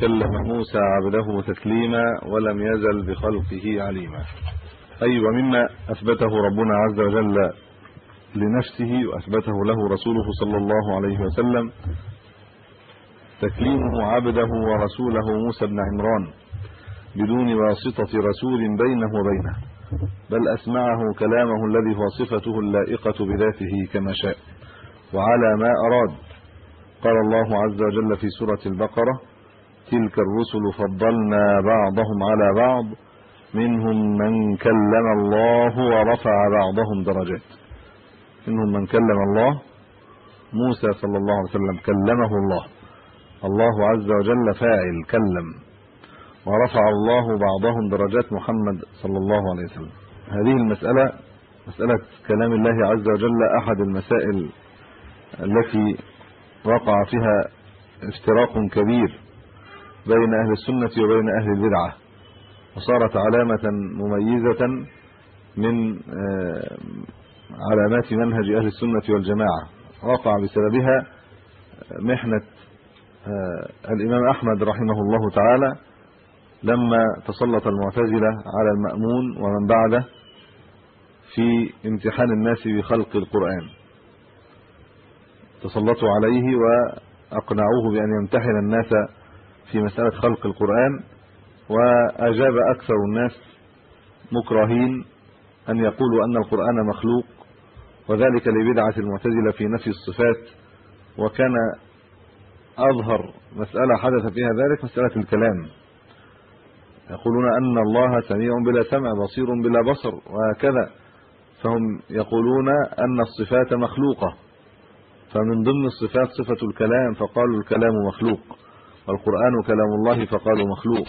كلم موسى عبده تكليما ولم يزل بخلقه عليما. أي ومما أثبته ربنا عز وجل لنفسه وأثبته له رسوله صلى الله عليه وسلم تكليمه عبده ورسوله موسى بن عمران بدون واسطة رسول بينه وبينه بل أسمعه كلامه الذي هو صفته اللائقة بذاته كما شاء وعلى ما أراد. قال الله عز وجل في سورة البقرة تلك الرسل فضلنا بعضهم على بعض منهم من كلم الله ورفع بعضهم درجات. منهم من كلم الله موسى صلى الله عليه وسلم كلمه الله. الله عز وجل فاعل كلم. ورفع الله بعضهم درجات محمد صلى الله عليه وسلم. هذه المسألة مسألة كلام الله عز وجل أحد المسائل التي وقع فيها افتراق كبير. بين أهل السنة وبين أهل البدعة. وصارت علامة مميزة من علامات منهج أهل السنة والجماعة. وقع بسببها محنة الإمام أحمد رحمه الله تعالى لما تسلط المعتزلة على المأمون ومن بعده في امتحان الناس بخلق القرآن. تسلطوا عليه وأقنعوه بأن يمتحن الناس في مسألة خلق القرآن وأجاب أكثر الناس مكرهين أن يقولوا أن القرآن مخلوق وذلك لبدعة المعتزلة في نفي الصفات وكان أظهر مسألة حدث فيها ذلك مسألة الكلام. يقولون أن الله سميع بلا سمع بصير بلا بصر وهكذا. فهم يقولون أن الصفات مخلوقة فمن ضمن الصفات صفة الكلام فقالوا الكلام مخلوق. والقران كلام الله فقالوا مخلوق.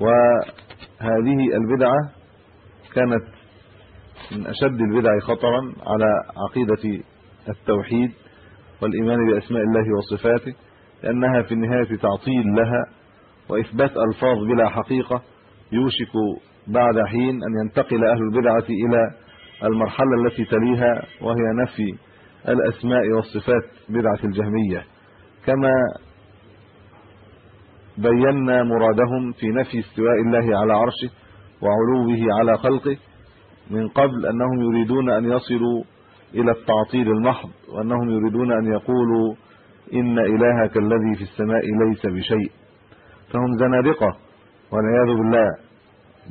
وهذه البدعة كانت من أشد البدع خطرا على عقيدة التوحيد والإيمان بأسماء الله وصفاته لأنها في النهاية تعطيل لها وإثبات ألفاظ بلا حقيقة يوشك بعد حين أن ينتقل أهل البدعة إلى المرحلة التي تليها وهي نفي الأسماء والصفات بدعة الجهمية. كما بينا مرادهم في نفي استواء الله على عرشه وعلوه على خلقه من قبل أنهم يريدون أن يصلوا إلى التعطيل المحض وأنهم يريدون أن يقولوا إن إلهك الذي في السماء ليس بشيء. فهم زنادقة والعياذ بالله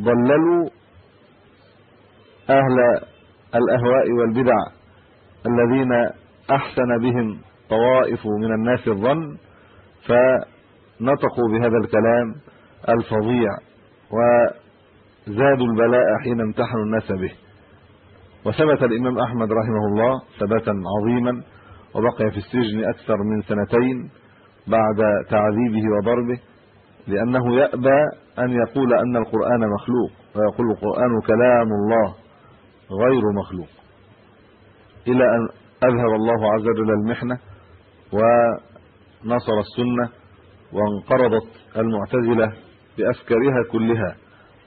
ضللوا أهل الأهواء والبدع الذين أحسن بهم طوائف من الناس الظن فنطقوا بهذا الكلام الفظيع وزادوا البلاء حين امتحنوا الناس به. وثبت الإمام أحمد رحمه الله ثباتا عظيما وبقي في السجن أكثر من سنتين بعد تعذيبه وضربه لأنه يأبى أن يقول أن القرآن مخلوق ويقول القرآن كلام الله غير مخلوق. إلى أن أذهب الله عز وجل المحنة ونصر السنة وانقرضت المعتزلة بأفكارها كلها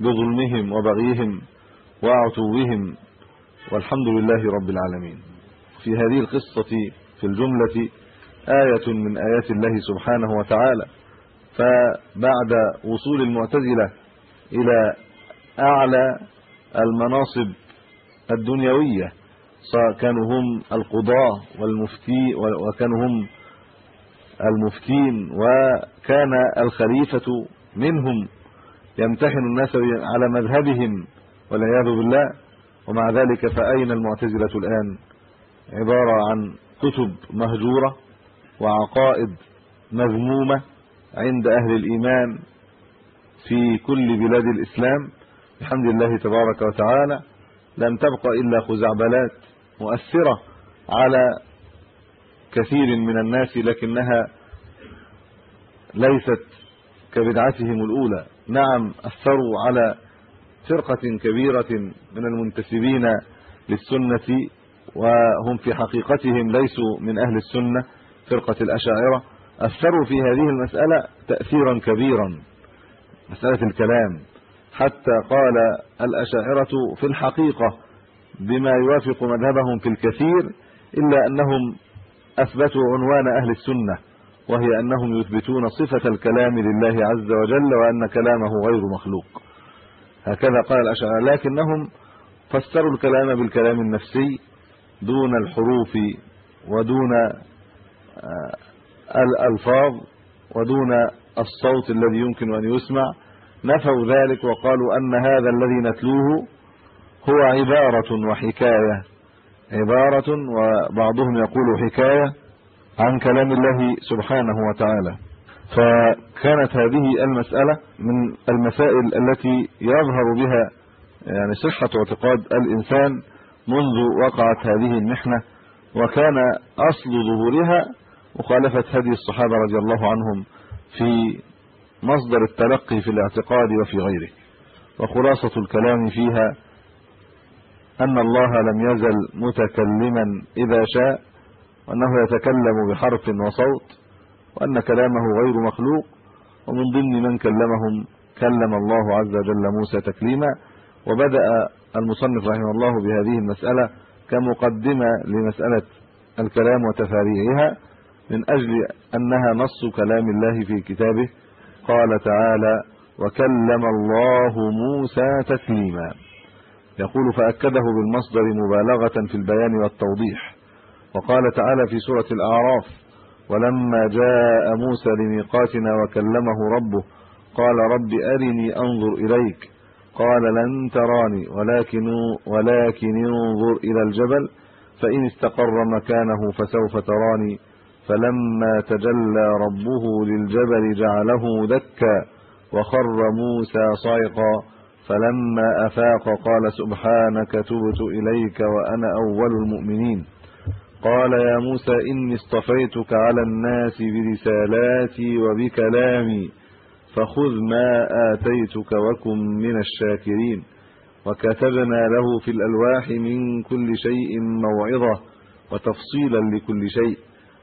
بظلمهم وبغيهم وعتوهم والحمد لله رب العالمين. في هذه القصة في الجملة آية من آيات الله سبحانه وتعالى فبعد وصول المعتزلة إلى أعلى المناصب الدنيوية كانوا هم القضاه والمفتي وكانوا هم المفتين وكان الخليفة منهم يمتحن الناس على مذهبهم والعياذ بالله. ومع ذلك فأين المعتزلة الآن؟ عبارة عن كتب مهجورة وعقائد مذمومة عند أهل الإيمان في كل بلاد الإسلام. بحمد الله تبارك وتعالى لم تبقى إلا خزعبلات مؤثرة على كثير من الناس لكنها ليست كبدعتهم الأولى. نعم أثروا على فرقة كبيرة من المنتسبين للسنة وهم في حقيقتهم ليسوا من أهل السنة فرقة الأشاعرة. أثروا في هذه المسألة تاثيرا كبيرا مسألة الكلام. حتى قال الأشاعرة في الحقيقة بما يوافق مذهبهم في الكثير إلا أنهم أثبتوا عنوان أهل السنة وهي أنهم يثبتون صفة الكلام لله عز وجل وأن كلامه غير مخلوق. هكذا قال الاشاعره لكنهم فسروا الكلام بالكلام النفسي دون الحروف ودون آه، الألفاظ ودون الصوت الذي يمكن أن يسمع. نفوا ذلك وقالوا أن هذا الذي نتلوه هو عبارة وحكاية. عبارة وبعضهم يقول حكاية عن كلام الله سبحانه وتعالى. فكانت هذه المسألة من المسائل التي يظهر بها يعني صحة اعتقاد الإنسان منذ وقعت هذه المحنة وكان أصل ظهورها مخالفة هدي الصحابة رضي الله عنهم في مصدر التلقي في الاعتقاد وفي غيره. وخلاصة الكلام فيها أن الله لم يزل متكلما إذا شاء وأنه يتكلم بحرف وصوت وأن كلامه غير مخلوق ومن ضمن من كلمهم كلم الله عز وجل موسى تكليما وبدأ المصنف رحمه الله بهذه المسألة كمقدمة لمسألة الكلام وتفاريعها من أجل أنها نص كلام الله في كتابه قال تعالى وكلم الله موسى تكليما يقول فأكده بالمصدر مبالغة في البيان والتوضيح. وقال تعالى في سورة الأعراف ولما جاء موسى لميقاتنا وكلمه ربه قال رب أرني أنظر إليك. قال لن تراني ولكن ولكن انظر إلى الجبل فإن استقر مكانه فسوف تراني. فلما تجلى ربه للجبل جعله دكا وخر موسى صعقا فلما أفاق قال سبحانك تبت إليك وأنا أول المؤمنين. قال يا موسى إني اصطفيتك على الناس برسالاتي وبكلامي فخذ ما آتيتك وكن من الشاكرين. وكتبنا له في الألواح من كل شيء موعظة وتفصيلا لكل شيء.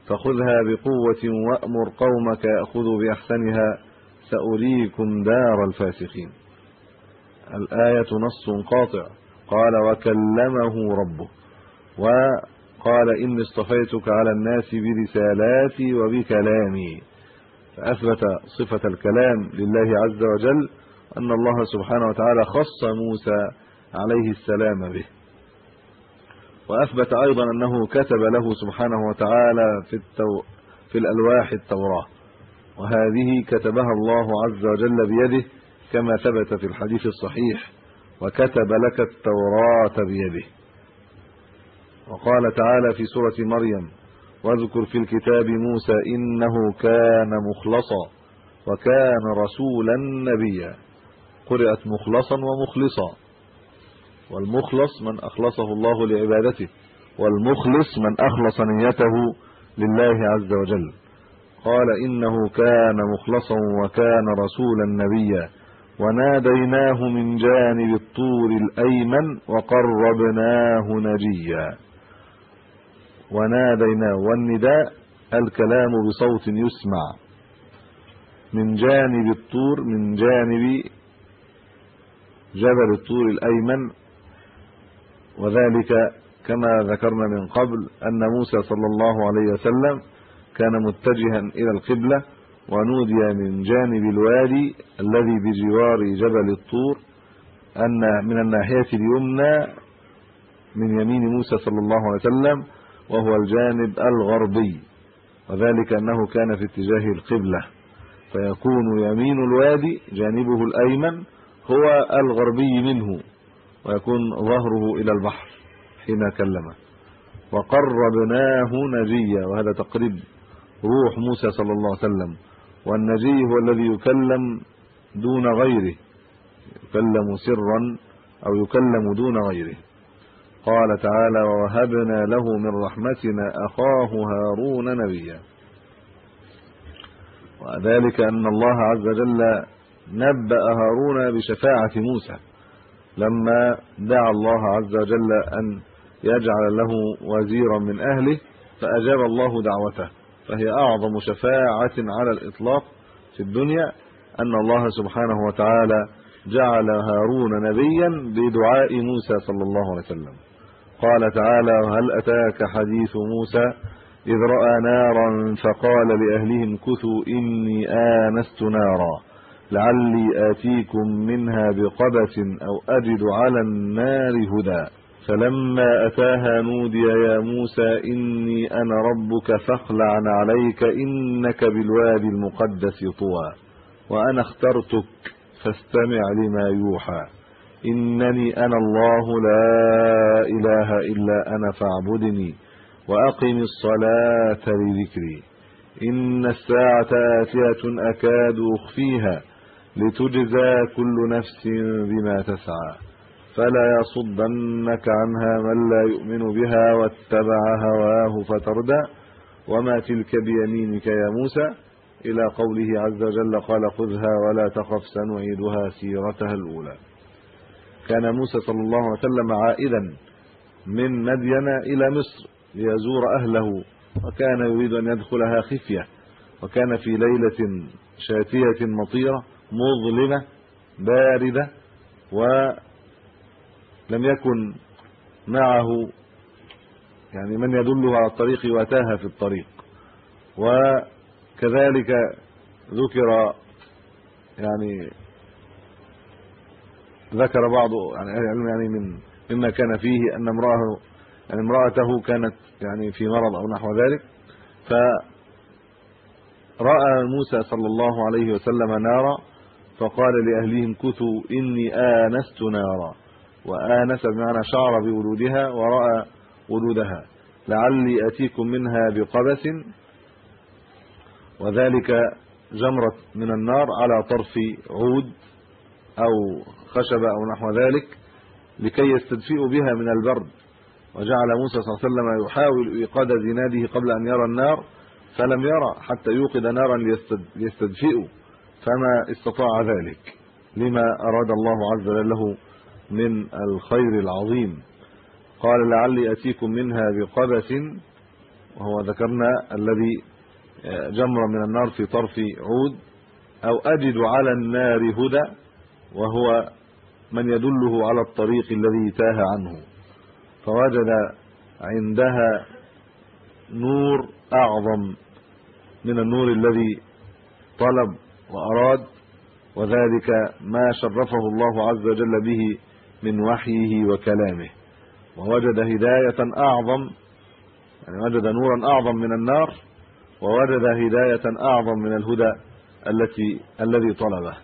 فخذها بقوة وأمر قومك ياخذوا بأحسنها سأريكم دار الفاسقين. الآية نص قاطع. قال وكلمه ربه وقال إني اصطفيتك على الناس برسالاتي وبكلامي. فأثبت صفة الكلام لله عز وجل أن الله سبحانه وتعالى خص موسى عليه السلام به. وأثبت أيضا أنه كتب له سبحانه وتعالى في التو في الألواح التوراة. وهذه كتبها الله عز وجل بيده كما ثبت في الحديث الصحيح وكتب لك التوراة بيده. وقال تعالى في سورة مريم واذكر في الكتاب موسى إنه كان مخلصا وكان رسولا نبيا. قرأت مخلصا ومخلصا. والمخلص من أخلصه الله لعبادته والمخلص من أخلص نيته لله عز وجل. قال إنه كان مخلصا وكان رسولا نبيا. وناديناه من جانب الطور الأيمن وقربناه نجيا. وناديناه والنداء الكلام بصوت يسمع. من جانب الطور من جانب جبل الطور الأيمن. وذلك كما ذكرنا من قبل أن موسى صلى الله عليه وسلم كان متجها إلى القبلة. ونودي من جانب الوادي الذي بجوار جبل الطور أن من الناحية اليمنى من يمين موسى صلى الله عليه وسلم وهو الجانب الغربي وذلك أنه كان في اتجاه القبلة. فيكون يمين الوادي جانبه الأيمن هو الغربي منه ويكون ظهره إلى البحر حين كلمه وقربناه نجيا وهذا تقريب روح موسى صلى الله عليه وسلم. والنجي هو الذي يكلم دون غيره يكلم سرا أو يكلم دون غيره. قال تعالى ووهبنا له من رحمتنا أخاه هارون نبيا. وذلك أن الله عز وجل نبأ هارون بشفاعة موسى لما دعا الله عز وجل أن يجعل له وزيرا من أهله فأجاب الله دعوته. فهي أعظم شفاعة على الإطلاق في الدنيا أن الله سبحانه وتعالى جعل هارون نبيا بدعاء موسى صلى الله عليه وسلم. قال تعالى هل أتاك حديث موسى؟ إذ رأى نارا فقال لأهلهم كثوا إني آنست نارا. لعلي آتيكم منها بقبس أو أجد على النار هدى. فلما أتاها نودي يا موسى إني أنا ربك فاخلع عليك إنك بالوادي المقدس طوى. وأنا اخترتك فاستمع لما يوحى. إنني أنا الله لا إله إلا أنا فاعبدني وأقم الصلاة لذكري. إن الساعة آتية أكاد أخفيها لتجزى كل نفس بما تسعى. فلا يصدنك عنها من لا يؤمن بها واتبع هواه فتردى وما تلك بيمينك يا موسى إلى قوله عز وجل قال خذها ولا تخف سنعيدها سيرتها الأولى. كان موسى صلى الله عليه وسلم عائدا من مدين إلى مصر ليزور أهله وكان يريد أن يدخلها خفية وكان في ليلة شاتية مطيرة مظلمة باردة ولم يكن معه يعني من يدله على الطريق وتاه في الطريق. وكذلك ذكر يعني ذكر بعض يعني علم يعني من مما كان فيه أن امرأة يعني امرأته كانت يعني في مرض أو نحو ذلك. ف راى موسى صلى الله عليه وسلم نارا فقال لاهلهم كثوا إني آنست نارا. وآنس بمعنى شعر بولودها ورأى ولودها لعلي أتيكم منها بقبس. وذلك جمرة من النار على طرف عود أو خشبة أو نحو ذلك لكي يستدفئوا بها من البرد. وجعل موسى صلى الله عليه وسلم يحاول إيقاد زناده قبل أن يرى النار فلم يرى حتى يوقد نارا ليستدفئوا فما استطاع ذلك. لما أراد الله عز وجل له من الخير العظيم. قال لعلي أتيكم منها بقبس وهو ذكرنا الذي جمر من النار في طرف عود أو أجد على النار هدى وهو من يدله على الطريق الذي تاه عنه. فوجد عندها نور أعظم من النور الذي طلب وأراد وذلك ما شرفه الله عز وجل به من وحيه وكلامه. ووجد هداية أعظم يعني وجد نورا أعظم من النار ووجد هداية أعظم من الهدى التي الذي طلبه.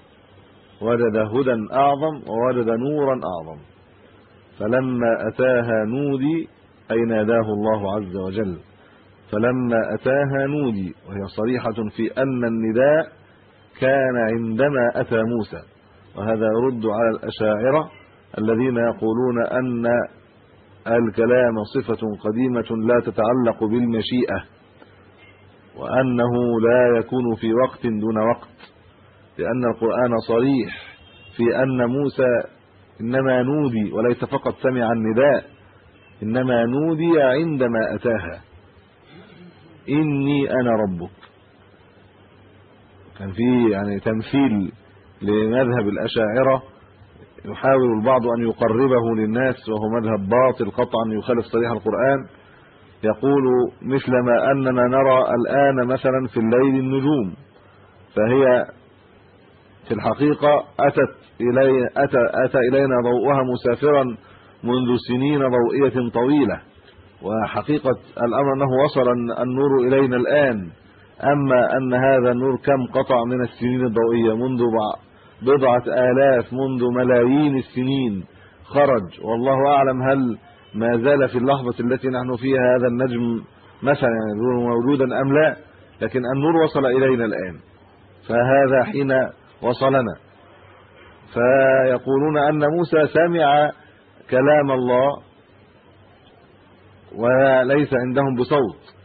وجد هدى أعظم ووجد نورا أعظم. فلما أتاها نودي أي ناداه الله عز وجل. فلما أتاها نودي وهي صريحة في أن النداء كان عندما أتى موسى. وهذا يرد على الأشاعرة الذين يقولون أن الكلام صفة قديمة لا تتعلق بالمشيئة وأنه لا يكون في وقت دون وقت لأن القرآن صريح في أن موسى إنما نودي وليس فقط سمع النداء إنما نودي عندما أتاها إني أنا ربك. كان في يعني تمثيل لمذهب الأشاعرة يحاول البعض أن يقربه للناس وهو مذهب باطل قطعا يخالف صريح القرآن. يقول مثل ما أننا نرى الآن مثلا في الليل النجوم فهي في الحقيقة أتت الي اتى اتى إلينا ضوءها مسافرا منذ سنين ضوئية طويلة. وحقيقة الأمر أنه وصل النور إلينا الآن. أما أن هذا النور كم قطع من السنين الضوئية منذ بضعة آلاف منذ ملايين السنين. خرج. والله أعلم هل ما زال في اللحظة التي نحن فيها هذا النجم مثلا يعني موجودا أم لا لكن النور وصل إلينا الآن. فهذا حين وصلنا. فيقولون أن موسى سمع كلام الله وليس عندهم بصوت.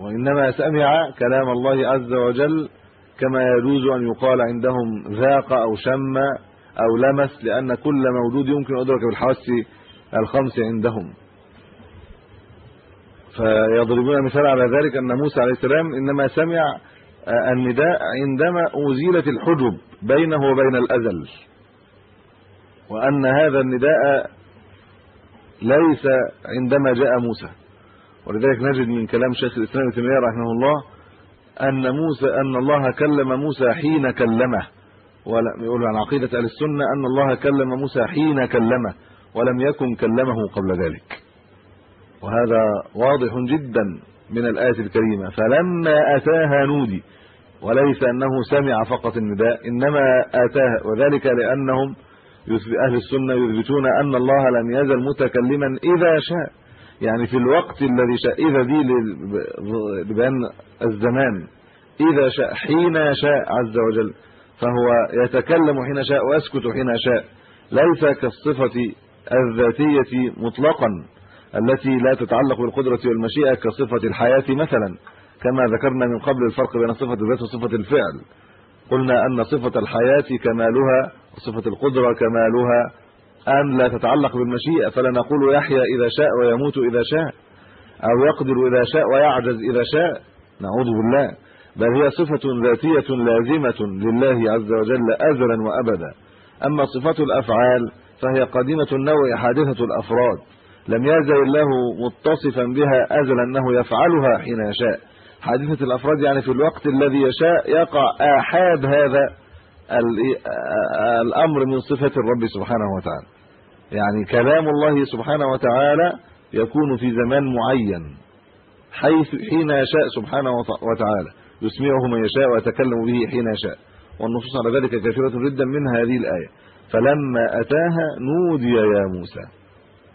وإنما سمع كلام الله عز وجل كما يجوز أن يقال عندهم ذاق أو شم أو لمس لأن كل موجود يمكن أدرك بالحواس الخمس عندهم. فيضربون مثال على ذلك أن موسى عليه السلام إنما سمع النداء عندما أزيلت الحجب بينه وبين الأزل وأن هذا النداء ليس عندما جاء موسى. ولذلك نجد من كلام شيخ الإسلام ابن تيمية رحمه الله أن موسى أن الله كلم موسى حين كلمه. ولا يقول عن عقيدة أهل السنة أن الله كلم موسى حين كلمه ولم يكن كلمه قبل ذلك. وهذا واضح جدا من الآية الكريمة. فلما أتاها نودي وليس أنه سمع فقط النداء إنما أتاها. وذلك لأنهم أهل السنة يثبتون أن الله لم يزل متكلما إذا شاء. يعني في الوقت الذي شاء إذا دي لبيان الزمان إذا شاء حين شاء عز وجل فهو يتكلم حين شاء ويسكت حين شاء ليس كالصفة الذاتية مطلقا التي لا تتعلق بالقدرة والمشيئة كصفة الحياة مثلا كما ذكرنا من قبل الفرق بين صفة الذات وصفة الفعل. قلنا أن صفة الحياة كمالها وصفة القدرة كمالها أن لا تتعلق بالمشيئة فلا نقول يحيى إذا شاء ويموت إذا شاء أو يقدر إذا شاء ويعجز إذا شاء. نعوذ بالله. بل هي صفة ذاتية لازمة لله عز وجل ازلا وابدا. أما صفات الأفعال فهي قديمة النوع حادثة الأفراد. لم يزل الله متصفا بها ازلا إنه يفعلها حين يشاء. حادثة الأفراد يعني في الوقت الذي يشاء يقع احاد هذا الأمر من صفة الرب سبحانه وتعالى. يعني كلام الله سبحانه وتعالى يكون في زمان معين حيث حين يشاء سبحانه وتعالى. يسمعه من يشاء ويتكلم به حين يشاء. والنصوص على ذلك كثيرة جدا منها هذه الآية. فلما أتاها نودي يا موسى.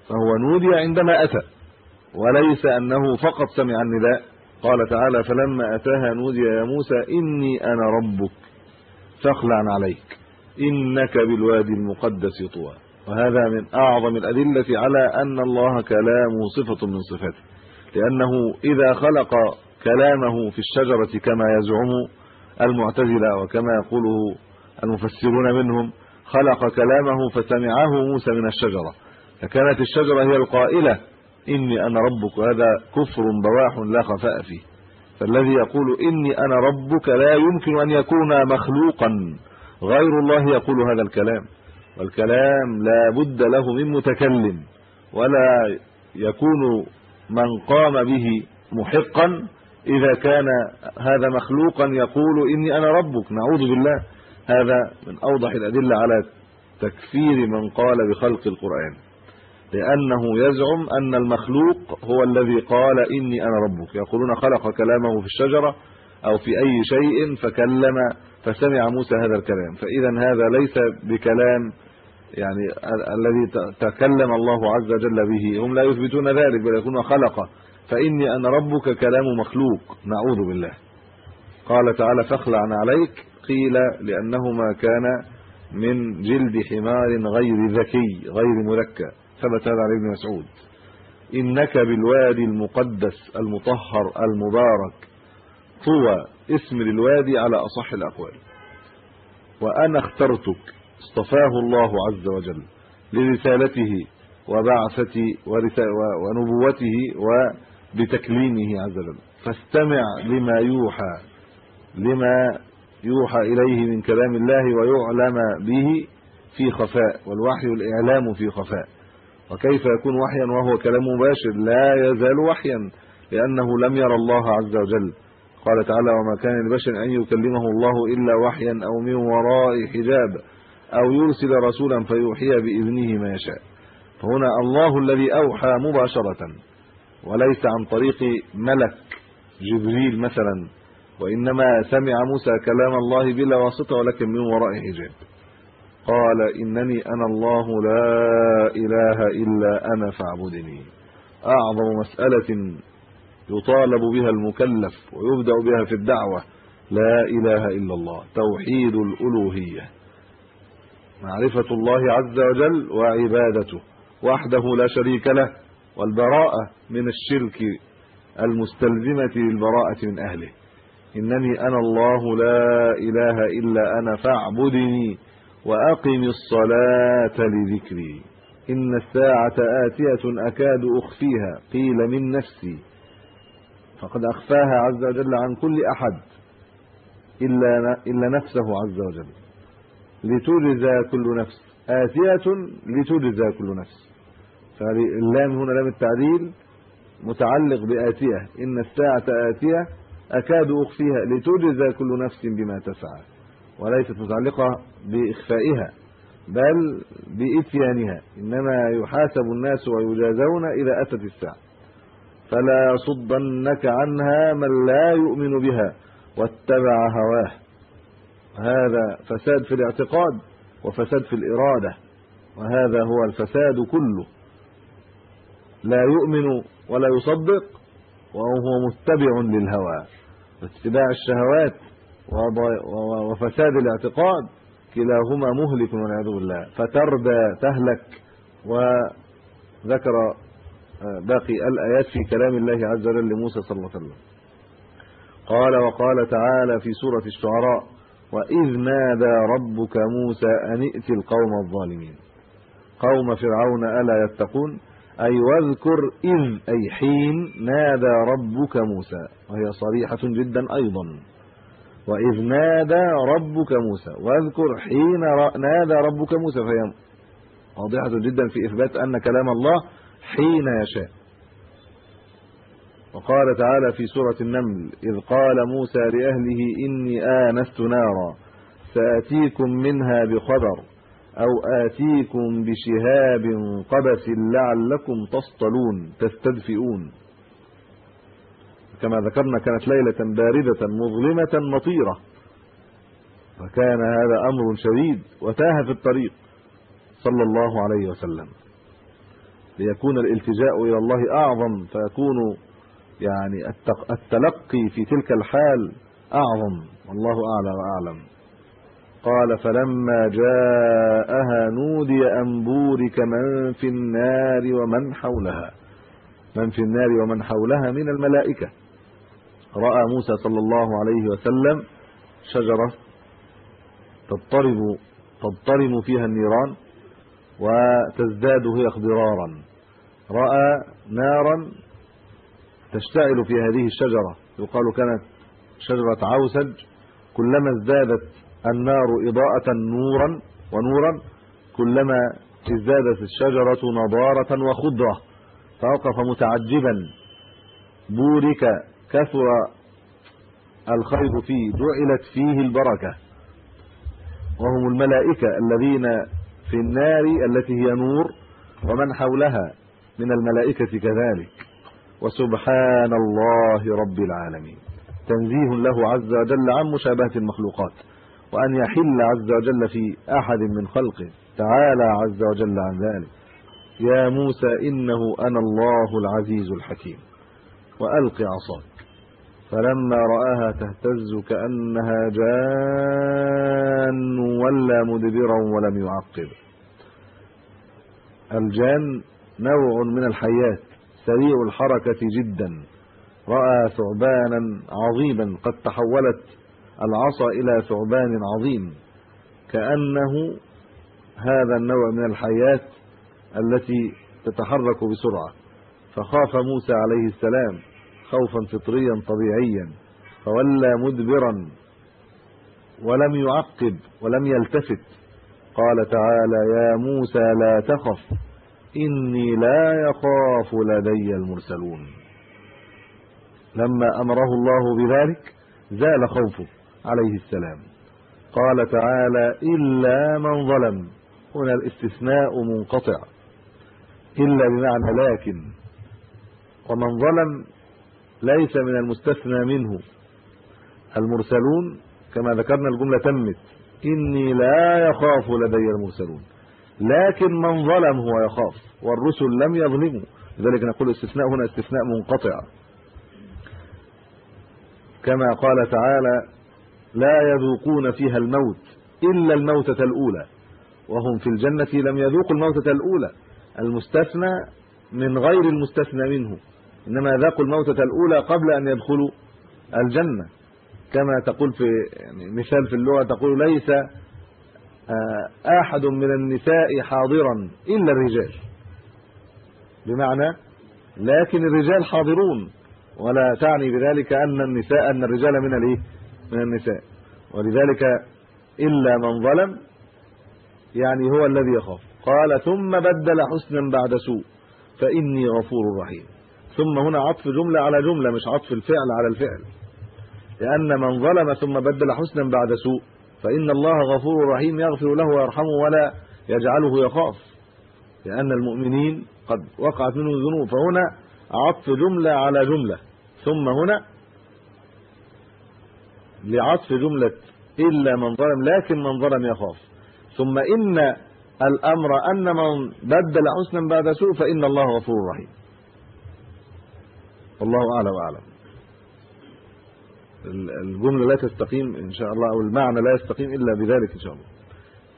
فهو نودي عندما أتى. وليس أنه فقط سمع النداء. قال تعالى فلما أتاها نودي يا موسى إني أنا ربك. فاخلع عليك. إنك بالوادي المقدس طوى. وهذا من أعظم الأدلة على أن الله كلامه صفة من صفاته. لأنه إذا خلق كلامه في الشجرة كما يزعم المعتزلة وكما يقوله المفسرون منهم خلق كلامه فسمعه موسى من الشجرة. فكانت الشجرة هي القائلة إني أنا ربك وهذا كفر بواح لا خفاء فيه. فالذي يقول إني أنا ربك لا يمكن أن يكون مخلوقا. غير الله يقول هذا الكلام. والكلام لا بد له من متكلم. ولا يكون من قام به محقا. إذا كان هذا مخلوقا يقول إني أنا ربك. نعوذ بالله. هذا من أوضح الأدلة على تكفير من قال بخلق القرآن. لأنه يزعم أن المخلوق هو الذي قال إني أنا ربك. يقولون خلق كلامه في الشجرة أو في أي شيء فكلم فسمع موسى هذا الكلام. فاذا هذا ليس بكلام يعني الذي تكلم الله عز وجل به. هم لا يثبتون ذلك بل يكون خلق. فإني أنا ربك كلام مخلوق. نعوذ بالله. قال تعالى فاخلع عليك. قيل لأنه ما كان من جلد حمار غير ذكي غير مركب ثبت هذا عن ابن مسعود. إنك بالوادي المقدس المطهر المبارك طوى اسم للوادي على أصح الأقوال. وأنا اخترتك اصطفاه الله عز وجل لرسالته وبعثته ونبوته وبتكليمه عز وجل. فاستمع لما يوحى لما يوحى إليه من كلام الله ويعلم به في خفاء والوحي الاعلام في خفاء. وكيف يكون وحيا وهو كلام مباشر لا يزال وحيا لأنه لم يرى الله عز وجل. قال تعالى وما كان لبشر أن يكلمه الله إلا وحيا أو من وراء حجاب أو يرسل رسولا فيوحي بإذنه ما يشاء. فهنا الله الذي أوحى مباشرة وليس عن طريق ملك جبريل مثلا وإنما سمع موسى كلام الله بلا واسطة ولكن من وراء حجاب. قال إنني أنا الله لا إله إلا أنا فاعبدني. أعظم مسألة يطالب بها المكلف ويبدأ بها في الدعوة لا إله إلا الله توحيد الألوهية. معرفة الله عز وجل وعبادته وحده لا شريك له والبراءة من الشرك المستلزمة للبراءة من أهله. إنني أنا الله لا إله إلا أنا فاعبدني. وأقم الصلاة لذكري. إن الساعة آتية أكاد أخفيها. قيل من نفسي. فقد أخفاها عز وجل عن كل أحد. إلا إلا نفسه عز وجل. لتجزى كل نفس. آتية لتجزى كل نفس. فاللام هنا لام التعديل متعلق بآتية. إن الساعة آتية أكاد أخفيها. لتجزى كل نفس بما تسعى. وليست متعلقة بإخفائها بل بإتيانها إنما يحاسب الناس ويجازون إذا أتت الساعة. فلا يصدنك عنها من لا يؤمن بها واتبع هواه. هذا فساد في الاعتقاد وفساد في الإرادة وهذا هو الفساد كله. لا يؤمن ولا يصدق وهو متبع للهوى. اتباع الشهوات وفساد الاعتقاد كلاهما مهلك والعياذ بالله. فتردى تهلك وذكر آه، باقي الآيات في كلام الله عز وجل لموسى صلى الله عليه وسلم. قال وقال تعالى في سورة الشعراء واذ نادى ربك موسى ان ائت القوم الظالمين. قوم فرعون الا يتقون؟ أي واذكر إذ أي حين نادى ربك موسى. وهي صريحة جدا أيضا. واذ نادى ربك موسى واذكر حين نادى ربك موسى فهي واضحة جدا في إثبات أن كلام الله حين يشاء. وقال تعالى في سورة النمل إذ قال موسى لأهله إني آنست نارا سأتيكم منها بخبر أو آتيكم بشهاب قبس لعلكم تصطلون تستدفئون. كما ذكرنا كانت ليلة باردة مظلمة مطيرة. فكان هذا أمر شديد وتاه في الطريق صلى الله عليه وسلم. ليكون الالتجاء إلى الله أعظم فيكون يعني التلقي في تلك الحال أعظم. والله أعلى وأعلم. قال فلما جاءها نودي أن بورك من في النار ومن حولها. من في النار ومن حولها من الملائكة. رأى موسى صلى الله عليه وسلم شجرة تضطرب تضطرم فيها النيران وتزداد هي اخضرارا. رأى نارا تشتعل في هذه الشجرة. يقال كانت شجرة عوسج. كلما ازدادت النار إضاءة نورا ونورا كلما ازدادت الشجرة نضارة وخضرة. فوقف متعجبا. بورك كثر الخير فيه جعلت فيه البركة. وهم الملائكة الذين في النار التي هي نور ومن حولها من الملائكة كذلك. وسبحان الله رب العالمين. تنزيه له عز وجل عن مشابهة المخلوقات. وأن يحل عز وجل في أحد من خلقه. تعالى عز وجل عن ذلك. يا موسى إنه أنا الله العزيز الحكيم. وألق عصاك. فلما رآها تهتز كأنها جان ولا مدبرا ولم يعقب. الجان نوع من الحيات سريع الحركة جدا. رأى ثعبانا عظيما قد تحولت العصا إلى ثعبان عظيم. كأنه هذا النوع من الحيات التي تتحرك بسرعة. فخاف موسى عليه السلام. خوفا فطريا طبيعيا فولى مدبرا ولم يعقب ولم يلتفت. قال تعالى يا موسى لا تخف إني لا يخاف لدي المرسلون. لما أمره الله بذلك زال خوفه عليه السلام. قال تعالى إلا من ظلم هنا الاستثناء منقطع. إلا بمعنى لكن. ومن ظلم ليس من المستثنى منه. المرسلون كما ذكرنا الجملة تمت. إني لا يخاف لدي المرسلون. لكن من ظلم هو يخاف. والرسل لم يظلموا. لذلك نقول الاستثناء هنا استثناء منقطع. كما قال تعالى لا يذوقون فيها الموت إلا الموتة الأولى. وهم في الجنة لم يذوقوا الموتة الأولى. المستثنى من غير المستثنى منه. إنما ذاقوا الموتة الأولى قبل أن يدخلوا الجنة. كما تقول في يعني مثال في اللغة تقول ليس آه، أحد من النساء حاضرا إلا الرجال. بمعنى لكن الرجال حاضرون ولا تعني بذلك أن النساء أن الرجال من الإيه؟ من النساء. ولذلك إلا من ظلم يعني هو الذي يخاف. قال ثم بدل حسنا بعد سوء فإني غفور رحيم. ثم هنا عطف جملة على جملة مش عطف الفعل على الفعل. لأن من ظلم ثم بدل حسنا بعد سوء فإن الله غفور رحيم يغفر له ويرحمه ولا يجعله يخاف. لأن المؤمنين قد وقعت منه ذنوب فهنا عطف جملة على جملة. ثم هنا لعطف جملة إلا من ظلم لكن من ظلم يخاف. ثم إن الأمر أن من بدل حسنا بعد سوء فإن الله غفور رحيم. والله أعلم وأعلم. الجملة لا تستقيم إن شاء الله أو المعنى لا يستقيم إلا بذلك إن شاء الله.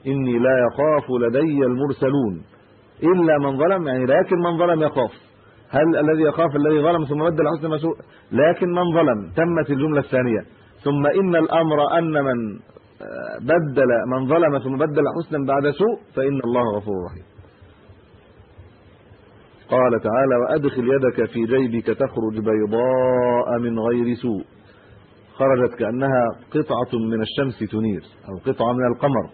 إني لا يخاف لدي المرسلون إلا من ظلم يعني لكن من ظلم يخاف. هل الذي يخاف الذي ظلم ثم بدل حسن مسوء؟ لكن من ظلم تمت الجملة الثانية. ثم إن الأمر أن من آه، بدل من ظلم ثم بدل حسنا بعد سوء فإن الله غفور رحيم. قال تعالى وأدخل يدك في جيبك تخرج بيضاء من غير سوء. خرجت كأنها قطعة من الشمس تنير أو قطعة من القمر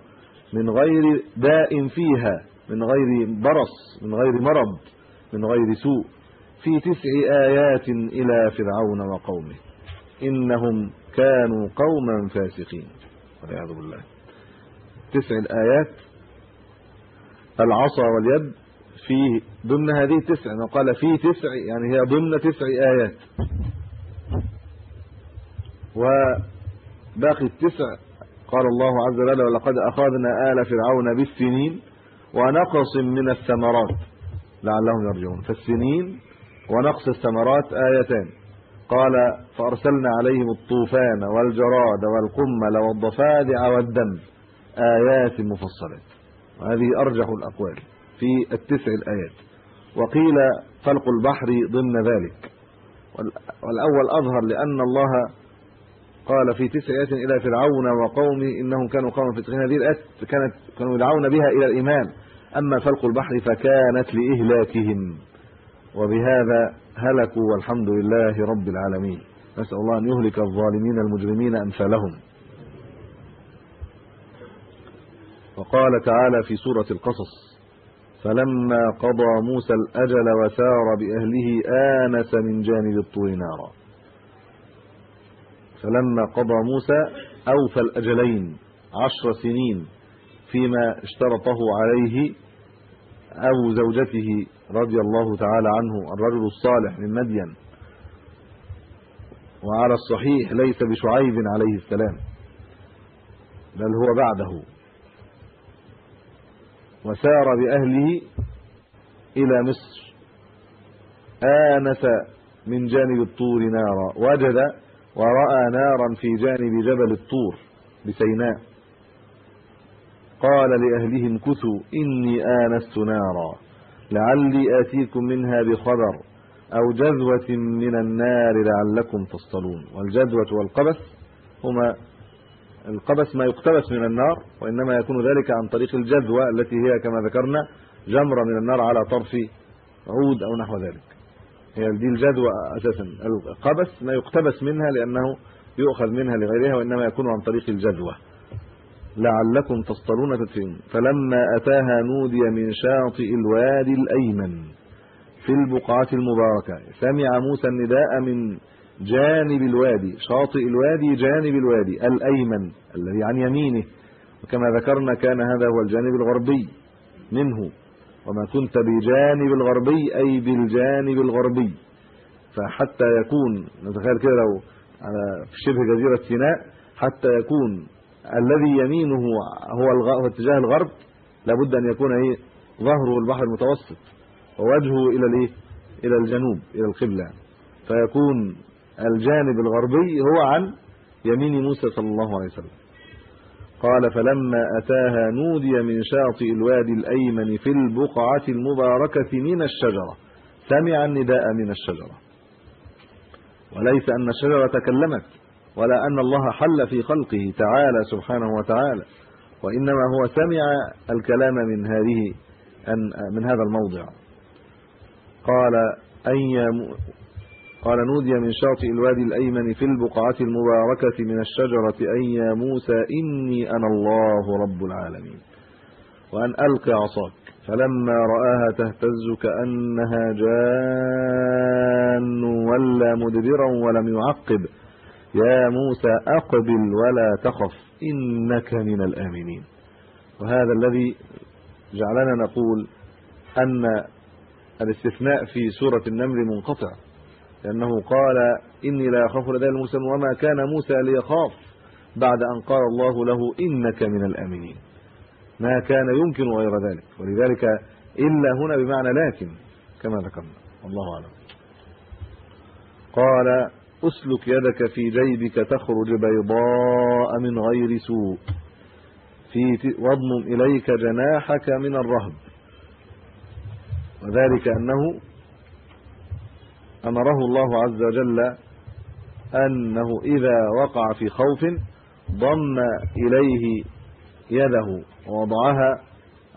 من غير داء فيها من غير برص من غير مرض من غير سوء. في تسع آيات إلى فرعون وقومه. إنهم كانوا قوما فاسقين. والعياذ بالله. تسع الآيات. العصا واليد. في ضمن هذه التسع قال في تسع يعني هي ضمن تسع آيات. وباقي التسع قال الله عز وجل ولقد أخذنا آل فرعون بالسنين ونقص من الثمرات. لعلهم يرجعون. فالسنين ونقص الثمرات آيتان. قال فأرسلنا عليهم الطوفان والجراد والقمل والضفادع والدم. آيات مفصلات. وهذه أرجح الأقوال. في التسع الآيات. وقيل فلق البحر ضمن ذلك. والأول أظهر لأن الله قال في تسع آيات إلى فرعون وقومه إنهم كانوا قوما فاسقين. هذه الآيات كانت كانوا يدعون بها إلى الإيمان. أما فلق البحر فكانت لإهلاكهم. وبهذا هلكوا والحمد لله رب العالمين. نسأل الله أن يهلك الظالمين المجرمين أمثالهم. وقال تعالى في سورة القصص فلما قضى موسى الأجل وسار بأهله آنس من جانب الطور نارا. فلما قضى موسى أوفى الأجلين عشر سنين فيما اشترطه عليه أو زوجته رضي الله تعالى عنه الرجل الصالح من مدين. وعلى الصحيح ليس بشعيب عليه السلام بل هو بعده. وسار بأهله إلى مصر. آنس من جانب الطور نارا. وجد ورأى نارا في جانب جبل الطور بسيناء. قال لأهله امكثوا إني آنست نارا. لعلي آتيكم منها بخبر أو جذوة من النار لعلكم تصطلون. والجذوة والقبس هما القبس ما يقتبس من النار وإنما يكون ذلك عن طريق الجذوة التي هي كما ذكرنا جمرة من النار على طرف عود أو نحو ذلك. هي دي الجذوة أساسا. القبس ما يقتبس منها لأنه يؤخذ منها لغيرها وإنما يكون عن طريق الجذوة. لعلكم تصطلون تدفئون فلما أتاها نودي من شاطئ الوادي الأيمن في البقعة المباركة سمع موسى النداء من جانب الوادي شاطئ الوادي جانب الوادي الأيمن الذي عن يمينه. وكما ذكرنا كان هذا هو الجانب الغربي منه. وما كنت بجانب الغربي أي بالجانب الغربي. فحتى يكون نتخيل كده لو على في شبه جزيرة سيناء حتى يكون الذي يمينه هو اتجاه الغرب لابد أن يكون إيه؟ ظهره البحر المتوسط ووجهه إلى الإيه؟ إلى الجنوب إلى القبلة. فيكون الجانب الغربي هو عن يمين موسى صلى الله عليه وسلم. قال فلما أتاها نودي من شاطئ الوادي الأيمن في البقعة المباركة من الشجرة. سمع النداء من الشجرة. وليس أن الشجرة تكلمت ولا أن الله حل في خلقه تعالى سبحانه وتعالى. وإنما هو سمع الكلام من هذه من هذا الموضع. قال أي قال نودي من شاطئ الوادي الأيمن في البقعة المباركة من الشجرة اي يا موسى إني أنا الله رب العالمين. وأن القي عصاك. فلما رآها تهتز كأنها جان ولا مدبرا ولم يعقب. يا موسى أقبل ولا تخف إنك من الآمنين. وهذا الذي جعلنا نقول أن الاستثناء في سورة النمل منقطع. لأنه قال إني لا أخاف لدي موسى وما كان موسى ليخاف بعد أن قال الله له إنك من الامنين ما كان يمكن غير ذلك. ولذلك إلا هنا بمعنى لكن كما ذكرنا. والله أعلم. قال أسلك يدك في جيبك تخرج بيضاء من غير سوء. في واضمم إليك جناحك من الرهب. وذلك أنه أمره الله عز وجل أنه إذا وقع في خوف ضم إليه يده ووضعها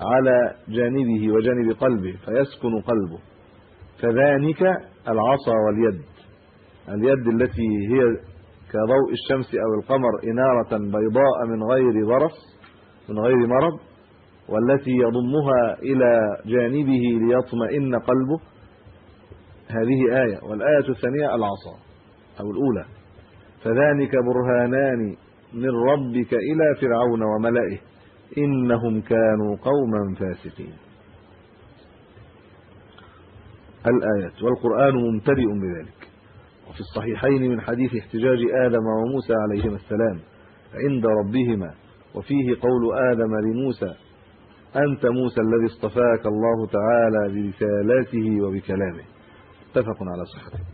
على جانبه وجانب قلبه فيسكن قلبه. كذلك العصا واليد. اليد التي هي كضوء الشمس أو القمر إنارة بيضاء من غير ضرس من غير مرض والتي يضمها إلى جانبه ليطمئن قلبه. هذه آية والآية الثانية العصا أو الأولى. فذلك برهانان من ربك إلى فرعون وملئه إنهم كانوا قوما فاسقين. الآيات والقرآن ممتلئ بذلك. وفي الصحيحين من حديث احتجاج آدم وموسى عليهما السلام عند ربهما وفيه قول آدم لموسى أنت موسى الذي اصطفاك الله تعالى برسالته وبكلامه. اتفق على صحته.